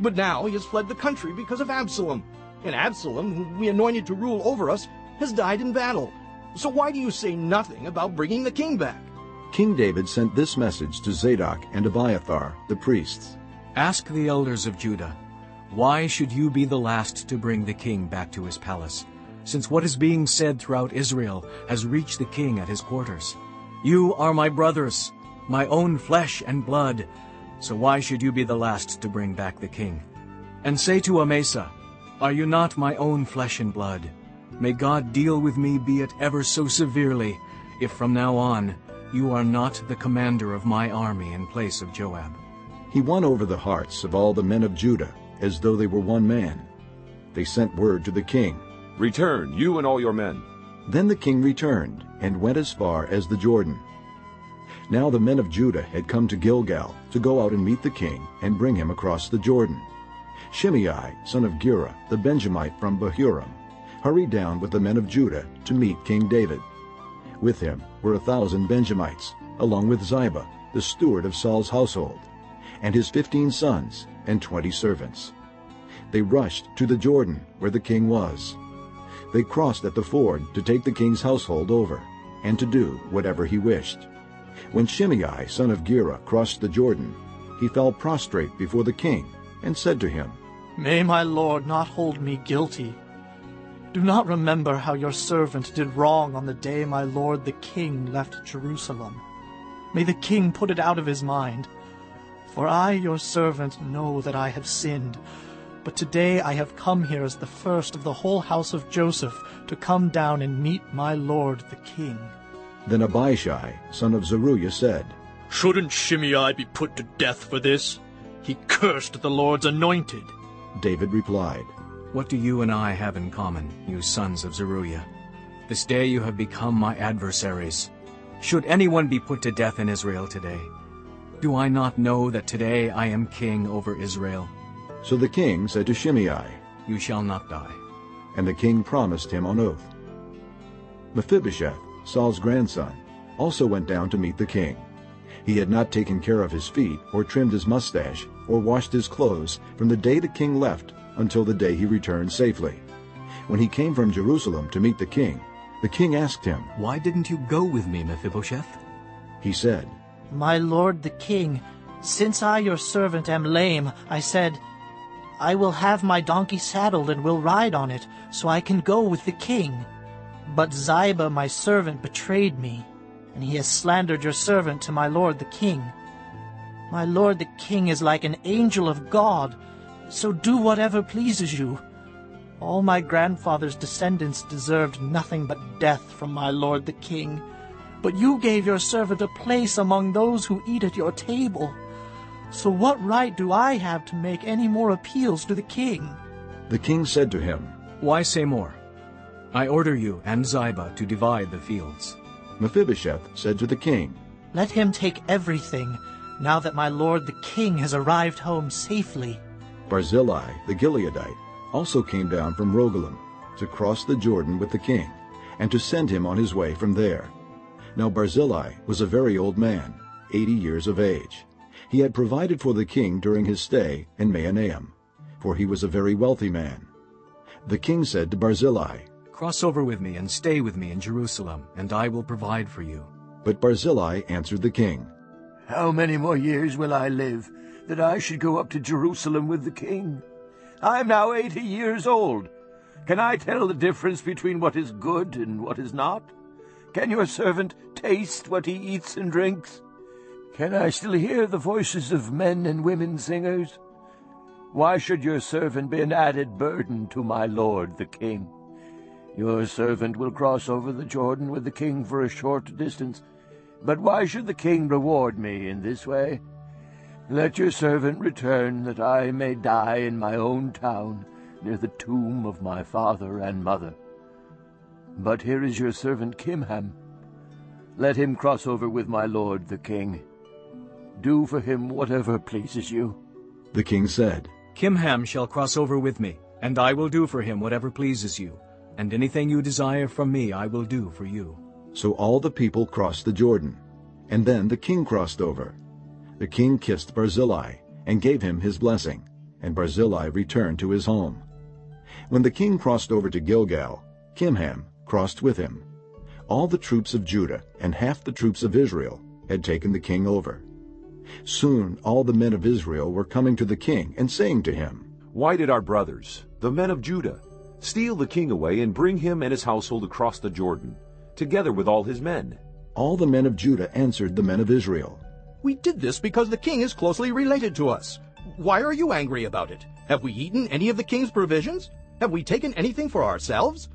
But now he has fled the country because of Absalom. And Absalom, whom we anointed to rule over us, has died in battle. So why do you say nothing about bringing the king back? King David sent this message to Zadok and Abiathar, the priests. Ask the elders of Judah, why should you be the last to bring the king back to his palace? since what is being said throughout Israel has reached the king at his quarters. You are my brothers, my own flesh and blood, so why should you be the last to bring back the king? And say to Amasa, Are you not my own flesh and blood? May God deal with me, be it ever so severely, if from now on you are not the commander of my army in place of Joab. He won over the hearts of all the men of Judah, as though they were one man. They sent word to the king, Return, you and all your men. Then the king returned, and went as far as the Jordan. Now the men of Judah had come to Gilgal to go out and meet the king and bring him across the Jordan. Shimei, son of Gera, the Benjamite from Bahurim, hurried down with the men of Judah to meet King David. With him were a thousand Benjamites, along with Ziba, the steward of Saul's household, and his fifteen sons and twenty servants. They rushed to the Jordan where the king was. They crossed at the ford to take the king's household over, and to do whatever he wished. When Shimei, son of Gera, crossed the Jordan, he fell prostrate before the king and said to him, May my lord not hold me guilty. Do not remember how your servant did wrong on the day my lord the king left Jerusalem. May the king put it out of his mind. For I, your servant, know that I have sinned. But today I have come here as the first of the whole house of Joseph to come down and meet my lord the king. Then Abishai, son of Zeruiah, said, Shouldn't Shimei be put to death for this? He cursed the Lord's anointed. David replied, What do you and I have in common, you sons of Zeruiah? This day you have become my adversaries. Should anyone be put to death in Israel today? Do I not know that today I am king over Israel? So the king said to Shimei, You shall not die. And the king promised him on oath. Mephibosheth, Saul's grandson, also went down to meet the king. He had not taken care of his feet, or trimmed his mustache, or washed his clothes from the day the king left until the day he returned safely. When he came from Jerusalem to meet the king, the king asked him, Why didn't you go with me, Mephibosheth? He said, My lord the king, since I your servant am lame, I said, I will have my donkey saddled and will ride on it, so I can go with the king. But Ziba my servant betrayed me, and he has slandered your servant to my lord the king. My lord the king is like an angel of God, so do whatever pleases you. All my grandfather's descendants deserved nothing but death from my lord the king. But you gave your servant a place among those who eat at your table. So what right do I have to make any more appeals to the king? The king said to him, Why say more? I order you and Ziba to divide the fields. Mephibosheth said to the king, Let him take everything, now that my lord the king has arrived home safely. Barzillai the Gileadite also came down from Rogelim to cross the Jordan with the king, and to send him on his way from there. Now Barzillai was a very old man, eighty years of age. He had provided for the king during his stay in Mahanaim, for he was a very wealthy man. The king said to Barzillai, Cross over with me and stay with me in Jerusalem, and I will provide for you. But Barzillai answered the king, How many more years will I live, that I should go up to Jerusalem with the king? I am now eighty years old. Can I tell the difference between what is good and what is not? Can your servant taste what he eats and drinks? Can I still hear the voices of men and women singers? Why should your servant be an added burden to my lord the king? Your servant will cross over the Jordan with the king for a short distance. But why should the king reward me in this way? Let your servant return, that I may die in my own town, near the tomb of my father and mother. But here is your servant Kimham. Let him cross over with my lord the king. Do for him whatever pleases you. The king said, Kimham shall cross over with me, and I will do for him whatever pleases you, and anything you desire from me I will do for you. So all the people crossed the Jordan, and then the king crossed over. The king kissed Barzillai and gave him his blessing, and Barzillai returned to his home. When the king crossed over to Gilgal, Kimham crossed with him. All the troops of Judah and half the troops of Israel had taken the king over. Soon all the men of Israel were coming to the king and saying to him, Why did our brothers, the men of Judah, Steal the king away and bring him and his household across the Jordan, together with all his men. All the men of Judah answered the men of Israel. We did this because the king is closely related to us. Why are you angry about it? Have we eaten any of the king's provisions? Have we taken anything for ourselves?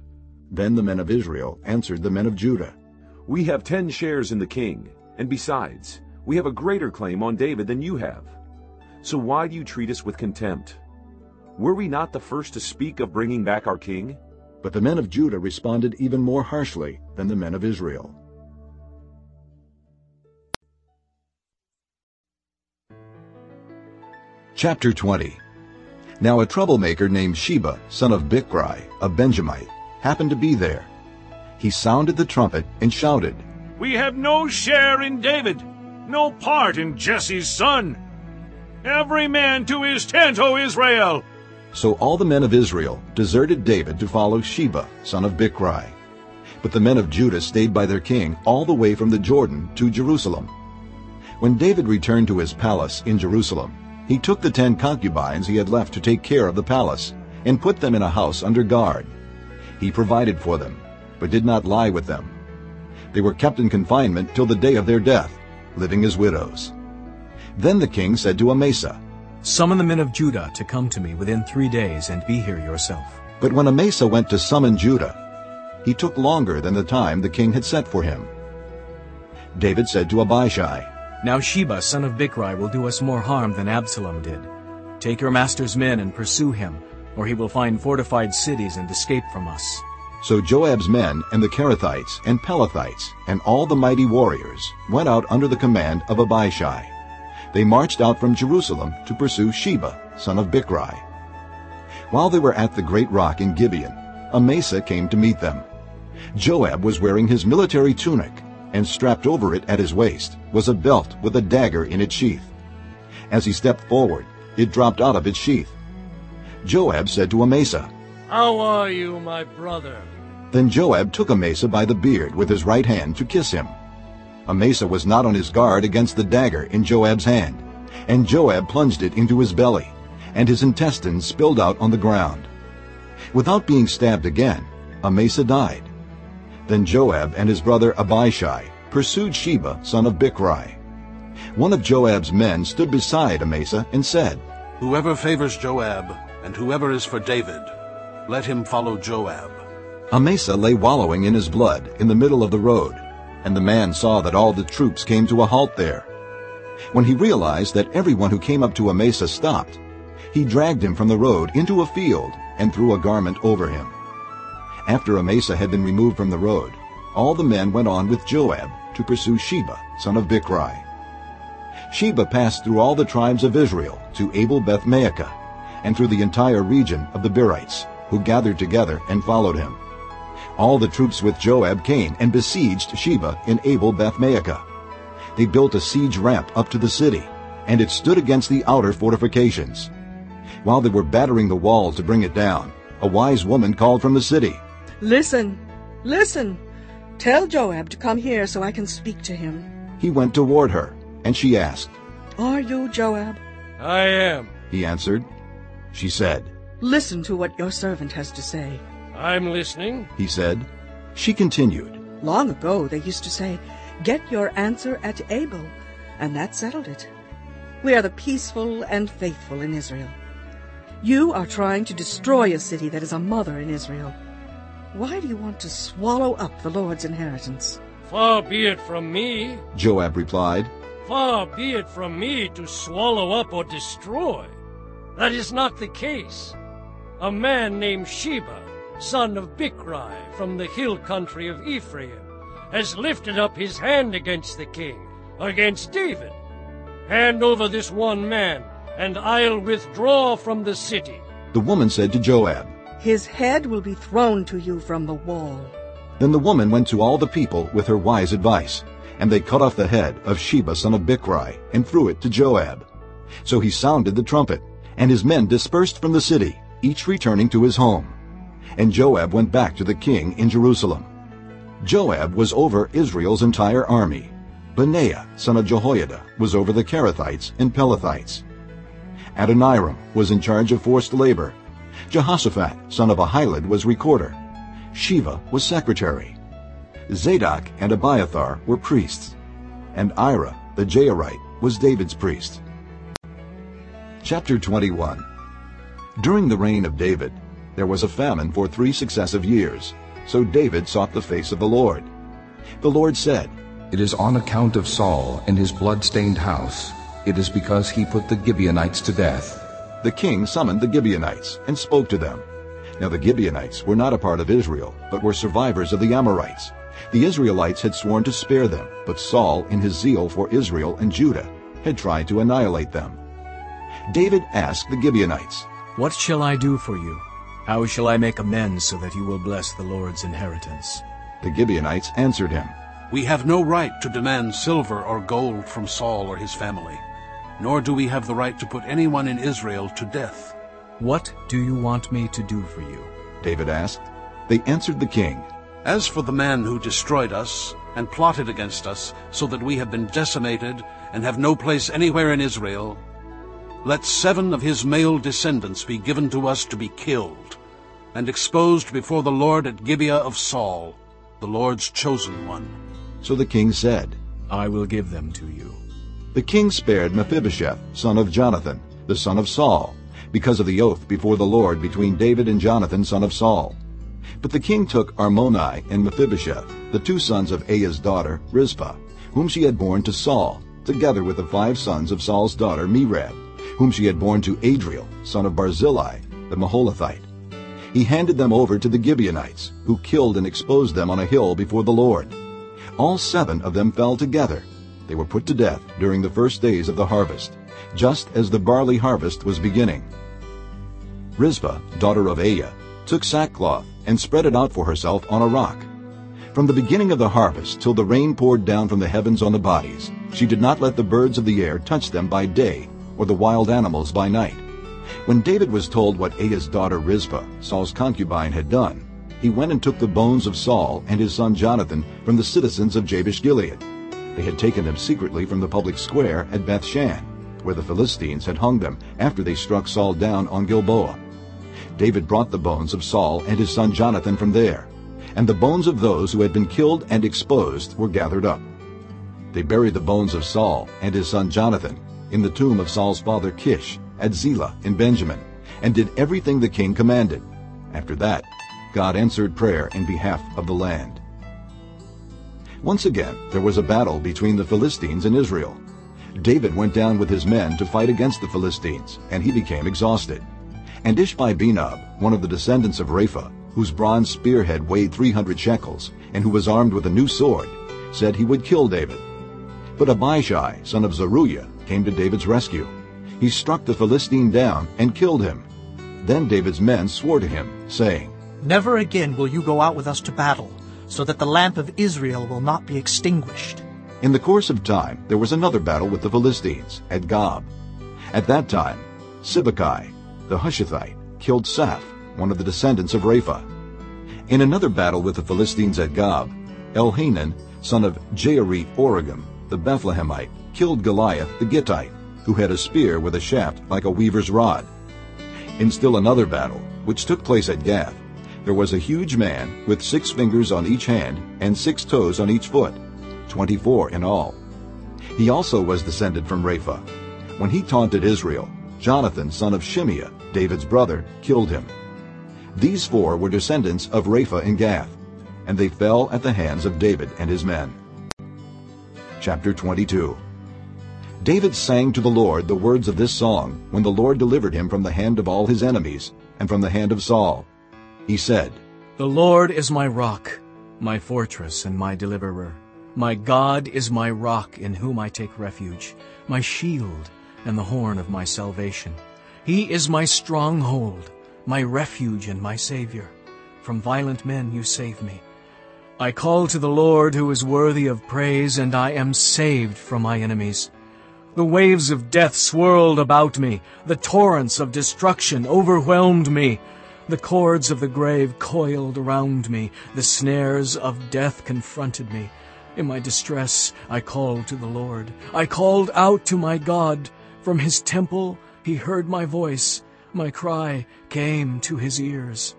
Then the men of Israel answered the men of Judah. We have ten shares in the king, and besides, we have a greater claim on David than you have. So why do you treat us with contempt? Were we not the first to speak of bringing back our king? But the men of Judah responded even more harshly than the men of Israel. Chapter 20 Now a troublemaker named Sheba, son of Bichri, a Benjamite, happened to be there. He sounded the trumpet and shouted, We have no share in David, no part in Jesse's son. Every man to his tent, O Israel! So all the men of Israel deserted David to follow Sheba, son of Bichri. But the men of Judah stayed by their king all the way from the Jordan to Jerusalem. When David returned to his palace in Jerusalem, he took the ten concubines he had left to take care of the palace and put them in a house under guard. He provided for them, but did not lie with them. They were kept in confinement till the day of their death, living as widows. Then the king said to Amasa, Summon the men of Judah to come to me within three days and be here yourself. But when Amasa went to summon Judah, he took longer than the time the king had set for him. David said to Abishai, Now Sheba, son of Bichri, will do us more harm than Absalom did. Take your master's men and pursue him, or he will find fortified cities and escape from us. So Joab's men and the Kerethites and Pelethites and all the mighty warriors went out under the command of Abishai. They marched out from Jerusalem to pursue Sheba, son of Bichri. While they were at the great rock in Gibeon, Amasa came to meet them. Joab was wearing his military tunic, and strapped over it at his waist was a belt with a dagger in its sheath. As he stepped forward, it dropped out of its sheath. Joab said to Amasa, How are you, my brother? Then Joab took Amasa by the beard with his right hand to kiss him. Amasa was not on his guard against the dagger in Joab's hand, and Joab plunged it into his belly, and his intestines spilled out on the ground. Without being stabbed again, Amasa died. Then Joab and his brother Abishai pursued Sheba, son of Bichri. One of Joab's men stood beside Amasa and said, Whoever favors Joab, and whoever is for David, let him follow Joab. Amasa lay wallowing in his blood in the middle of the road, and the man saw that all the troops came to a halt there. When he realized that everyone who came up to Amasa stopped, he dragged him from the road into a field and threw a garment over him. After Amasa had been removed from the road, all the men went on with Joab to pursue Sheba, son of Bichri. Sheba passed through all the tribes of Israel to Abel Beth-maachah, and through the entire region of the Berites, who gathered together and followed him. All the troops with Joab came and besieged Sheba in Abel Beth-maachah. They built a siege ramp up to the city, and it stood against the outer fortifications. While they were battering the wall to bring it down, a wise woman called from the city. Listen, listen. Tell Joab to come here so I can speak to him. He went toward her, and she asked, Are you Joab? I am. He answered. She said, Listen to what your servant has to say. I'm listening. He said. She continued, Long ago they used to say, Get your answer at Abel, and that settled it. We are the peaceful and faithful in Israel. You are trying to destroy a city that is a mother in Israel. Why do you want to swallow up the Lord's inheritance? Far be it from me. Joab replied. Far be it from me to swallow up or destroy. That is not the case. A man named Sheba, son of Bichri, from the hill country of Ephraim, has lifted up his hand against the king, against David. Hand over this one man, and I'll withdraw from the city. The woman said to Joab, His head will be thrown to you from the wall. Then the woman went to all the people with her wise advice, and they cut off the head of Sheba son of Bichri and threw it to Joab. So he sounded the trumpet, and his men dispersed from the city, each returning to his home. And Joab went back to the king in Jerusalem. Joab was over Israel's entire army. Benaiah, son of Jehoiada, was over the Kerethites and Pelethites. Adoniram was in charge of forced labor. Jehoshaphat, son of Ahilud, was recorder. Sheva was secretary. Zadok and Abiathar were priests. And Ira, the Jairite, was David's priest. Chapter 21 During the reign of David, there was a famine for three successive years. So David sought the face of the Lord. The Lord said, It is on account of Saul and his blood-stained house. It is because he put the Gibeonites to death. The king summoned the Gibeonites and spoke to them. Now the Gibeonites were not a part of Israel, but were survivors of the Amorites. The Israelites had sworn to spare them, but Saul, in his zeal for Israel and Judah, had tried to annihilate them. David asked the Gibeonites, What shall I do for you? How shall I make amends so that you will bless the Lord's inheritance? The Gibeonites answered him, We have no right to demand silver or gold from Saul or his family, nor do we have the right to put anyone in Israel to death. What do you want me to do for you? David asked. They answered the king, As for the man who destroyed us and plotted against us, so that we have been decimated and have no place anywhere in Israel, let seven of his male descendants be given to us to be killed, and exposed before the Lord at Gibeah of Saul, the Lord's chosen one. So the king said, I will give them to you. The king spared Mephibosheth, son of Jonathan, the son of Saul, because of the oath before the Lord between David and Jonathan, son of Saul. But the king took Armoni and Mephibosheth, the two sons of Aiah's daughter, Rizpah, whom she had borne to Saul, together with the five sons of Saul's daughter, Merab, whom she had borne to Adriel, son of Barzillai, the Meholathite. He handed them over to the Gibeonites, who killed and exposed them on a hill before the Lord. All seven of them fell together. They were put to death during the first days of the harvest, just as the barley harvest was beginning. Rizpah, daughter of Aiah, took sackcloth and spread it out for herself on a rock. From the beginning of the harvest till the rain poured down from the heavens on the bodies, she did not let the birds of the air touch them by day, or the wild animals by night. When David was told what Aiah's daughter Rizpah, Saul's concubine, had done, he went and took the bones of Saul and his son Jonathan from the citizens of Jabesh-Gilead. They had taken them secretly from the public square at Bethshan, where the Philistines had hung them after they struck Saul down on Gilboa. David brought the bones of Saul and his son Jonathan from there, and the bones of those who had been killed and exposed were gathered up. They buried the bones of Saul and his son Jonathan in the tomb of Saul's father Kish at Zelah in Benjamin, and did everything the king commanded. After that, God answered prayer in behalf of the land. Once again, there was a battle between the Philistines and Israel. David went down with his men to fight against the Philistines, and he became exhausted. And Ishbi-Benob, one of the descendants of Rapha, whose bronze spearhead weighed 300 shekels, and who was armed with a new sword, said he would kill David. But Abishai, son of Zeruiah, came to David's rescue. He struck the Philistine down and killed him. Then David's men swore to him, saying, Never again will you go out with us to battle, so that the lamp of Israel will not be extinguished. In the course of time there was another battle with the Philistines at Gob. At that time, Sibbecai, the Hushathite, killed Saph, one of the descendants of Rapha. In another battle with the Philistines at Gob, Elhanan, son of Jaareoth Oregim, the Bethlehemite, killed Goliath the Gittite, who had a spear with a shaft like a weaver's rod. In still another battle, which took place at Gath, there was a huge man with six fingers on each hand and six toes on each foot, twenty-four in all. He also was descended from Rapha. When he taunted Israel, Jonathan, son of Shimeah, David's brother, killed him. These four were descendants of Rapha in Gath, and they fell at the hands of David and his men. Chapter 22 David sang to the Lord the words of this song when the Lord delivered him from the hand of all his enemies and from the hand of Saul. He said, The Lord is my rock, my fortress and my deliverer. My God is my rock in whom I take refuge, my shield and the horn of my salvation. He is my stronghold, my refuge and my Savior. From violent men you save me. I call to the Lord who is worthy of praise, and I am saved from my enemies. The waves of death swirled about me. The torrents of destruction overwhelmed me. The cords of the grave coiled around me. The snares of death confronted me. In my distress I called to the Lord. I called out to my God. From his temple he heard my voice. My cry came to his ears.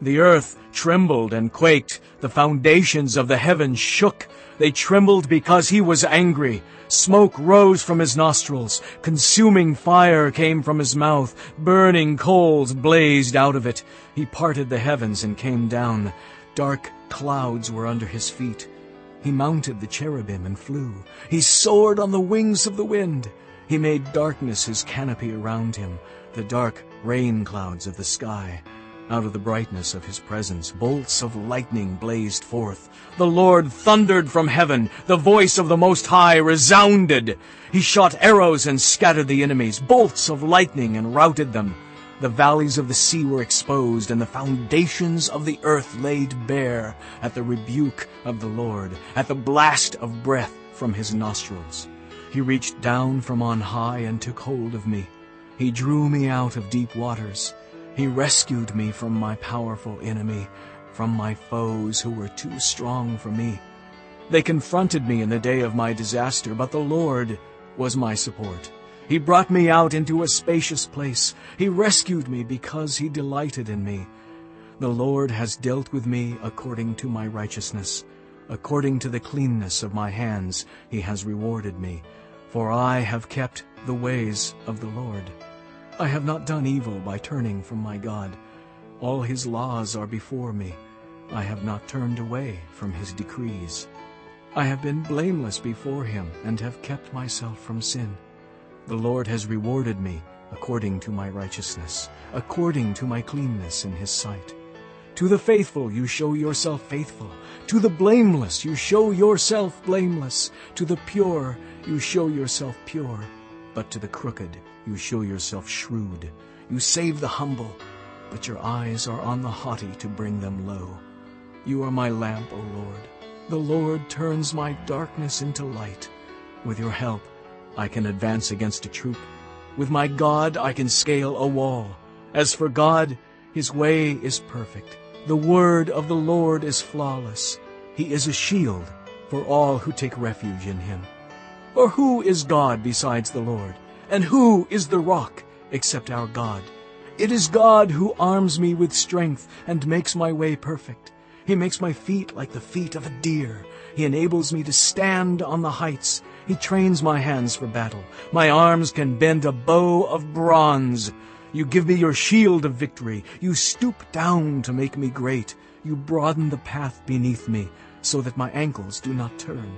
The earth trembled and quaked. The foundations of the heavens shook. They trembled because he was angry. Smoke rose from his nostrils. Consuming fire came from his mouth. Burning coals blazed out of it. He parted the heavens and came down. Dark clouds were under his feet. He mounted the cherubim and flew. He soared on the wings of the wind. He made darkness his canopy around him, the dark rain clouds of the sky. Out of the brightness of his presence, bolts of lightning blazed forth. The Lord thundered from heaven. The voice of the Most High resounded. He shot arrows and scattered the enemies, bolts of lightning and routed them. The valleys of the sea were exposed, and the foundations of the earth laid bare at the rebuke of the Lord, at the blast of breath from his nostrils. He reached down from on high and took hold of me. He drew me out of deep waters. He rescued me from my powerful enemy, from my foes who were too strong for me. They confronted me in the day of my disaster, but the Lord was my support. He brought me out into a spacious place. He rescued me because he delighted in me. The Lord has dealt with me according to my righteousness. According to the cleanness of my hands he has rewarded me. For I have kept the ways of the Lord. I have not done evil by turning from my God. All his laws are before me. I have not turned away from his decrees. I have been blameless before him and have kept myself from sin. The Lord has rewarded me according to my righteousness, according to my cleanness in his sight. To the faithful you show yourself faithful. To the blameless you show yourself blameless. To the pure you show yourself pure. But to the crooked you show yourself shrewd. You save the humble, but your eyes are on the haughty to bring them low. You are my lamp, O Lord. The Lord turns my darkness into light. With your help I can advance against a troop. With my God I can scale a wall. As for God, his way is perfect. The word of the Lord is flawless. He is a shield for all who take refuge in him. Or who is God besides the Lord? And who is the rock except our God? It is God who arms me with strength and makes my way perfect. He makes my feet like the feet of a deer. He enables me to stand on the heights. He trains my hands for battle. My arms can bend a bow of bronze. You give me your shield of victory. You stoop down to make me great. You broaden the path beneath me so that my ankles do not turn.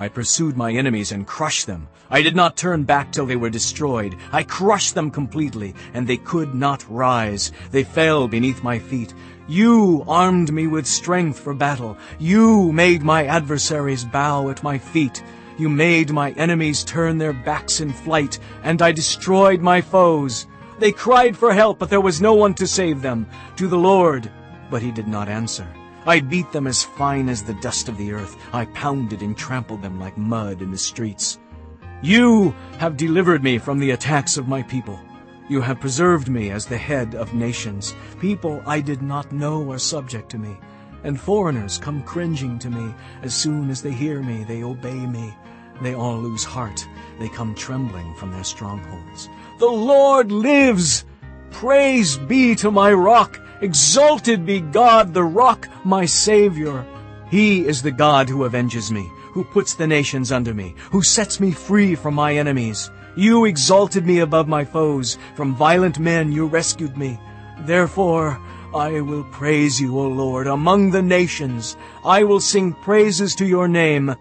I pursued my enemies and crushed them. I did not turn back till they were destroyed. I crushed them completely, and they could not rise. They fell beneath my feet. You armed me with strength for battle. You made my adversaries bow at my feet. You made my enemies turn their backs in flight, and I destroyed my foes. They cried for help, but there was no one to save them. To the Lord, but he did not answer. I beat them as fine as the dust of the earth. I pounded and trampled them like mud in the streets. You have delivered me from the attacks of my people. You have preserved me as the head of nations. People I did not know are subject to me, and foreigners come cringing to me. As soon as they hear me, they obey me. They all lose heart. They come trembling from their strongholds. The Lord lives! Praise be to my rock! Exalted be God, the rock, my Savior. He is the God who avenges me, who puts the nations under me, who sets me free from my enemies. You exalted me above my foes. From violent men you rescued me. Therefore I will praise you, O Lord, among the nations. I will sing praises to your name.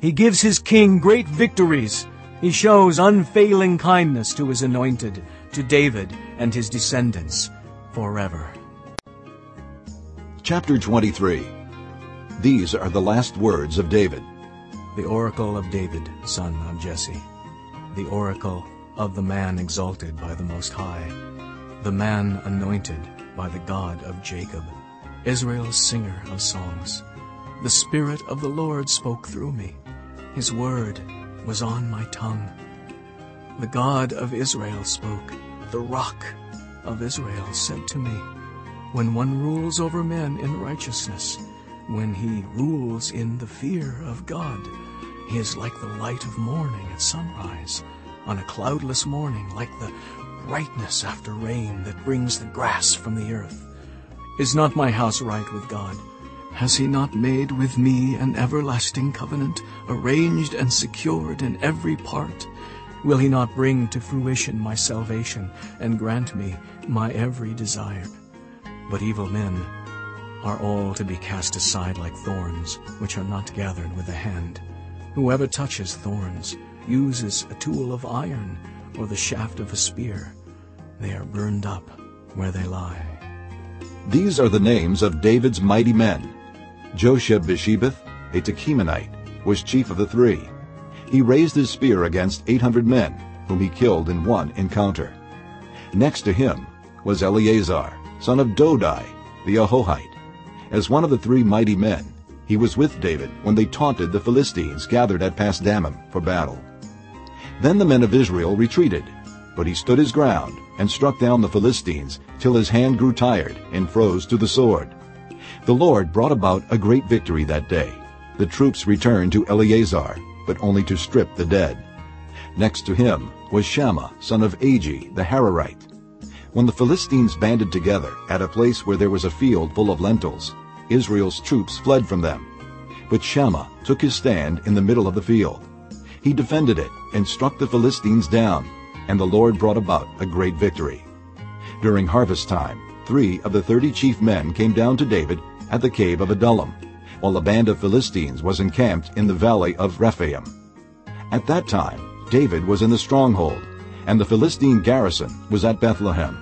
He gives his king great victories. He shows unfailing kindness to his anointed, to David and his descendants forever. Chapter 23 These are the last words of David. The oracle of David, son of Jesse. The oracle of the man exalted by the Most High. The man anointed by the God of Jacob. Israel's singer of songs. The Spirit of the Lord spoke through me. His word was on my tongue. The God of Israel spoke. The rock of Israel said to me, when one rules over men in righteousness, when he rules in the fear of God, he is like the light of morning at sunrise, on a cloudless morning, like the brightness after rain that brings the grass from the earth? Is not my house right with God? Has he not made with me an everlasting covenant, arranged and secured in every part? Will he not bring to fruition my salvation and grant me my every desire? But evil men are all to be cast aside like thorns, which are not gathered with the hand. Whoever touches thorns uses a tool of iron or the shaft of a spear. They are burned up where they lie. These are the names of David's mighty men. Josheb-Basshebeth, a Tahkemonite, was chief of the three. He raised his spear against 800 men, whom he killed in one encounter. Next to him was Eleazar, son of Dodai, the Ahohite. As one of the three mighty men, he was with David when they taunted the Philistines gathered at Pasdammim for battle. Then the men of Israel retreated, but he stood his ground and struck down the Philistines till his hand grew tired and froze to the sword. The Lord brought about a great victory that day. The troops returned to Eleazar, but only to strip the dead. Next to him was Shammah, son of Agee, the Hararite. When the Philistines banded together at a place where there was a field full of lentils, Israel's troops fled from them. But Shammah took his stand in the middle of the field. He defended it and struck the Philistines down, and the Lord brought about a great victory. During harvest time, three of the thirty chief men came down to David at the cave of Adullam, while a band of Philistines was encamped in the valley of Rephaim. At that time, David was in the stronghold, and the Philistine garrison was at Bethlehem.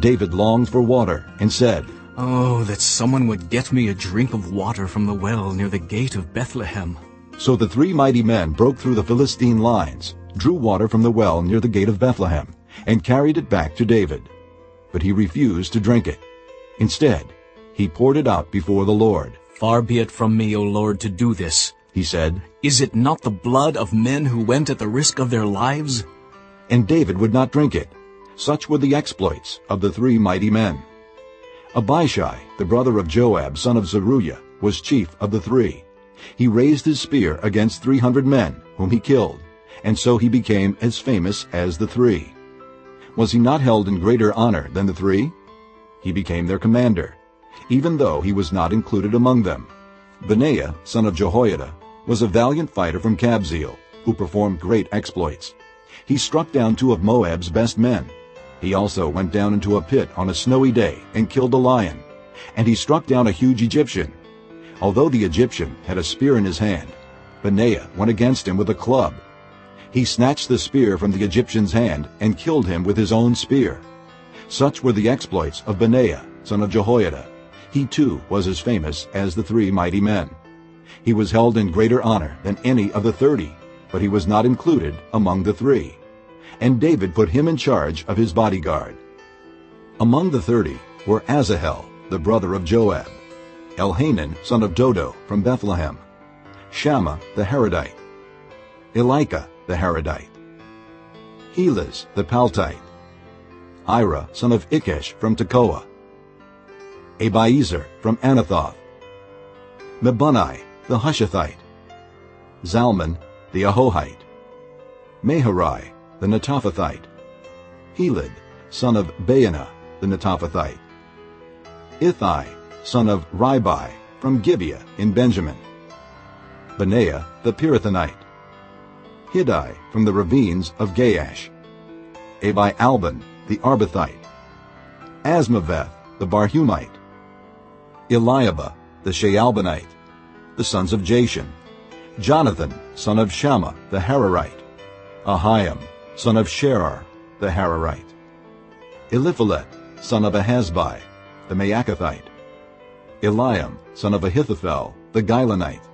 David longed for water and said, Oh, that someone would get me a drink of water from the well near the gate of Bethlehem. So the three mighty men broke through the Philistine lines, drew water from the well near the gate of Bethlehem, and carried it back to David. But he refused to drink it. Instead, he poured it out before the Lord. Far be it from me, O Lord, to do this, he said. Is it not the blood of men who went at the risk of their lives? And David would not drink it. Such were the exploits of the three mighty men. Abishai, the brother of Joab, son of Zeruiah, was chief of the three. He raised his spear against three hundred men, whom he killed, and so he became as famous as the three. Was he not held in greater honor than the three? He became their commander, even though he was not included among them. Benaiah, son of Jehoiada, was a valiant fighter from Kabzeel, who performed great exploits. He struck down two of Moab's best men, he also went down into a pit on a snowy day and killed a lion, and he struck down a huge Egyptian. Although the Egyptian had a spear in his hand, Benaiah went against him with a club. He snatched the spear from the Egyptian's hand and killed him with his own spear. Such were the exploits of Benaiah, son of Jehoiada. He too was as famous as the three mighty men. He was held in greater honor than any of the thirty, but he was not included among the three and David put him in charge of his bodyguard. Among the thirty were Asahel, the brother of Joab, Elhanan, son of Dodo, from Bethlehem, Shammah the Harodite, Elika the Harodite, Helez the Paltite, Ira, son of Ikesh, from Tekoa, Abiezer from Anathoth, Mebunnai the Hushathite, Zalman the Ahohite, Maharai the Netophathite, Heled, son of Baanah, the Netophathite, Ithai, son of Ribai, from Gibeah in Benjamin, Benaiah the Pirathonite, Hiddai from the ravines of Gaash, Abi Albon the Arbathite, Azmaveth the Barhumite, Eliahba the Shealbanite, the sons of Jashen, Jonathan son of Shammah the Hararite, Ahiam son of Sherar, the Hararite. Eliphelet, son of Ahasbai, the Maacathite. Eliam, son of Ahithophel, the Gilonite.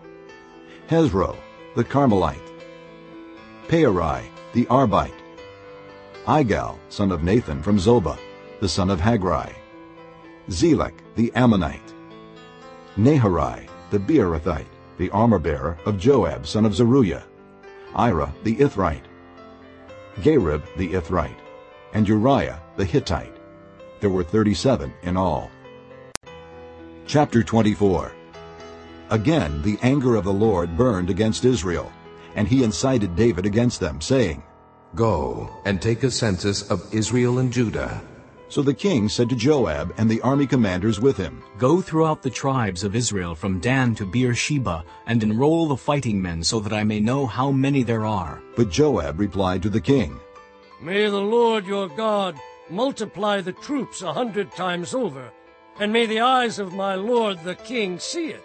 Hezro, the Carmelite. Paarai, the Arbite. Igal, son of Nathan from Zobah, the son of Hagri. Zelek, the Ammonite. Naharai, the Beerothite, the armor-bearer of Joab, son of Zeruiah. Ira, the Ithrite. Gareb the Ithrite, and Uriah the Hittite. There were thirty-seven in all. Chapter 24 Again the anger of the Lord burned against Israel, and he incited David against them, saying, Go and take a census of Israel and Judah. So the king said to Joab and the army commanders with him, Go throughout the tribes of Israel from Dan to Beersheba, and enroll the fighting men, so that I may know how many there are. But Joab replied to the king, May the Lord your God multiply the troops a hundred times over, and may the eyes of my lord the king see it.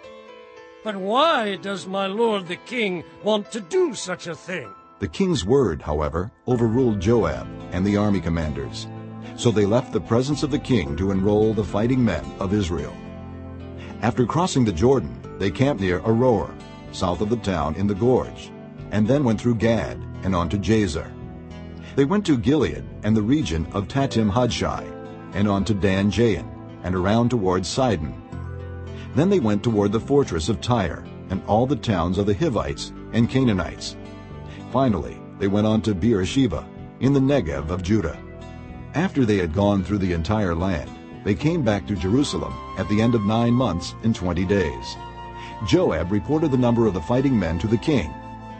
But why does my lord the king want to do such a thing? The king's word, however, overruled Joab and the army commanders. So they left the presence of the king to enroll the fighting men of Israel. After crossing the Jordan, they camped near Aroer, south of the town in the gorge, and then went through Gad and on to Jazer. They went to Gilead and the region of Tahtim Hadshai, and on to Dan Jain, and around toward Sidon. Then they went toward the fortress of Tyre, and all the towns of the Hivites and Canaanites. Finally, they went on to Beersheba, in the Negev of Judah. After they had gone through the entire land, they came back to Jerusalem at the end of nine months and twenty days. Joab reported the number of the fighting men to the king.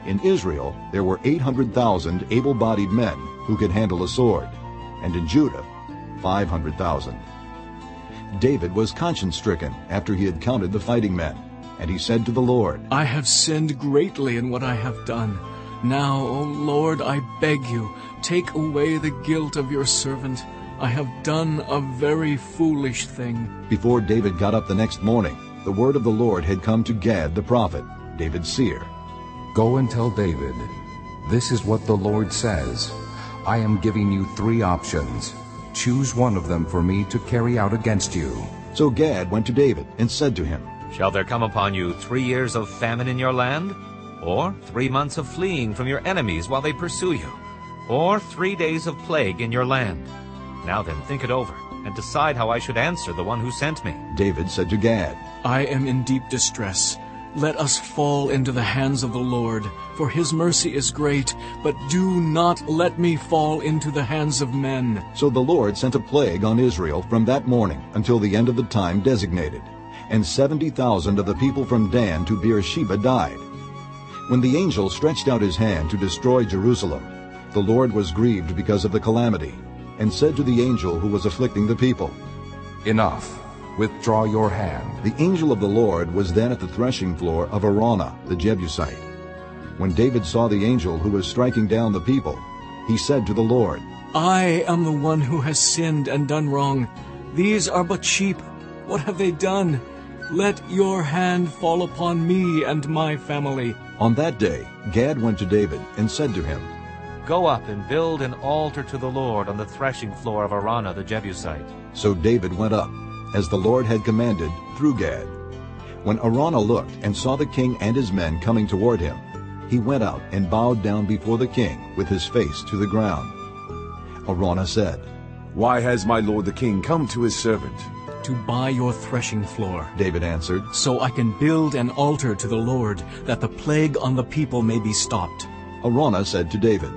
In Israel there were 800,000 able-bodied men who could handle a sword, and in Judah 500,000. David was conscience-stricken after he had counted the fighting men, and he said to the Lord, I have sinned greatly in what I have done. Now, O Lord, I beg you, take away the guilt of your servant. I have done a very foolish thing. Before David got up the next morning, the word of the Lord had come to Gad the prophet, David's seer. Go and tell David, This is what the Lord says. I am giving you three options. Choose one of them for me to carry out against you. So Gad went to David and said to him, Shall there come upon you three years of famine in your land? Or three months of fleeing from your enemies while they pursue you? Or three days of plague in your land? Now then, think it over, and decide how I should answer the one who sent me. David said to Gad, I am in deep distress. Let us fall into the hands of the Lord, for his mercy is great, but do not let me fall into the hands of men. So the Lord sent a plague on Israel from that morning until the end of the time designated, and 70,000 of the people from Dan to Beersheba died. When the angel stretched out his hand to destroy Jerusalem, the Lord was grieved because of the calamity, and said to the angel who was afflicting the people, Enough. Withdraw your hand. The angel of the Lord was then at the threshing floor of Araunah the Jebusite. When David saw the angel who was striking down the people, he said to the Lord, I am the one who has sinned and done wrong. These are but sheep. What have they done? Let your hand fall upon me and my family. On that day Gad went to David and said to him, Go up and build an altar to the Lord on the threshing floor of Araunah the Jebusite. So David went up, as the Lord had commanded, through Gad. When Araunah looked and saw the king and his men coming toward him, he went out and bowed down before the king with his face to the ground. Araunah said, Why has my lord the king come to his servant? To buy your threshing floor, David answered, so I can build an altar to the Lord, that the plague on the people may be stopped. Araunah said to David,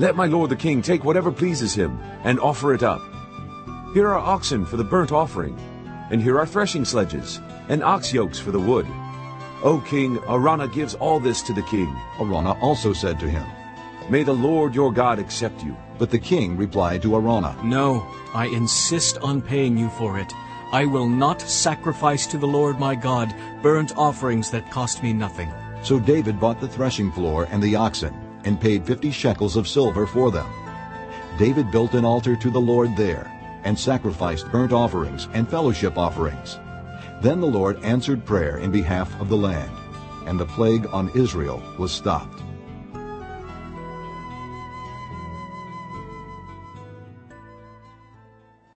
Let my lord the king take whatever pleases him, and offer it up. Here are oxen for the burnt offering, and here are threshing sledges, and ox yokes for the wood. O king, Araunah gives all this to the king. Araunah also said to him, May the Lord your God accept you. But the king replied to Araunah, No, I insist on paying you for it. I will not sacrifice to the Lord my God burnt offerings that cost me nothing. So David bought the threshing floor and the oxen, and paid fifty shekels of silver for them. David built an altar to the Lord there, and sacrificed burnt offerings and fellowship offerings. Then the Lord answered prayer in behalf of the land, and the plague on Israel was stopped.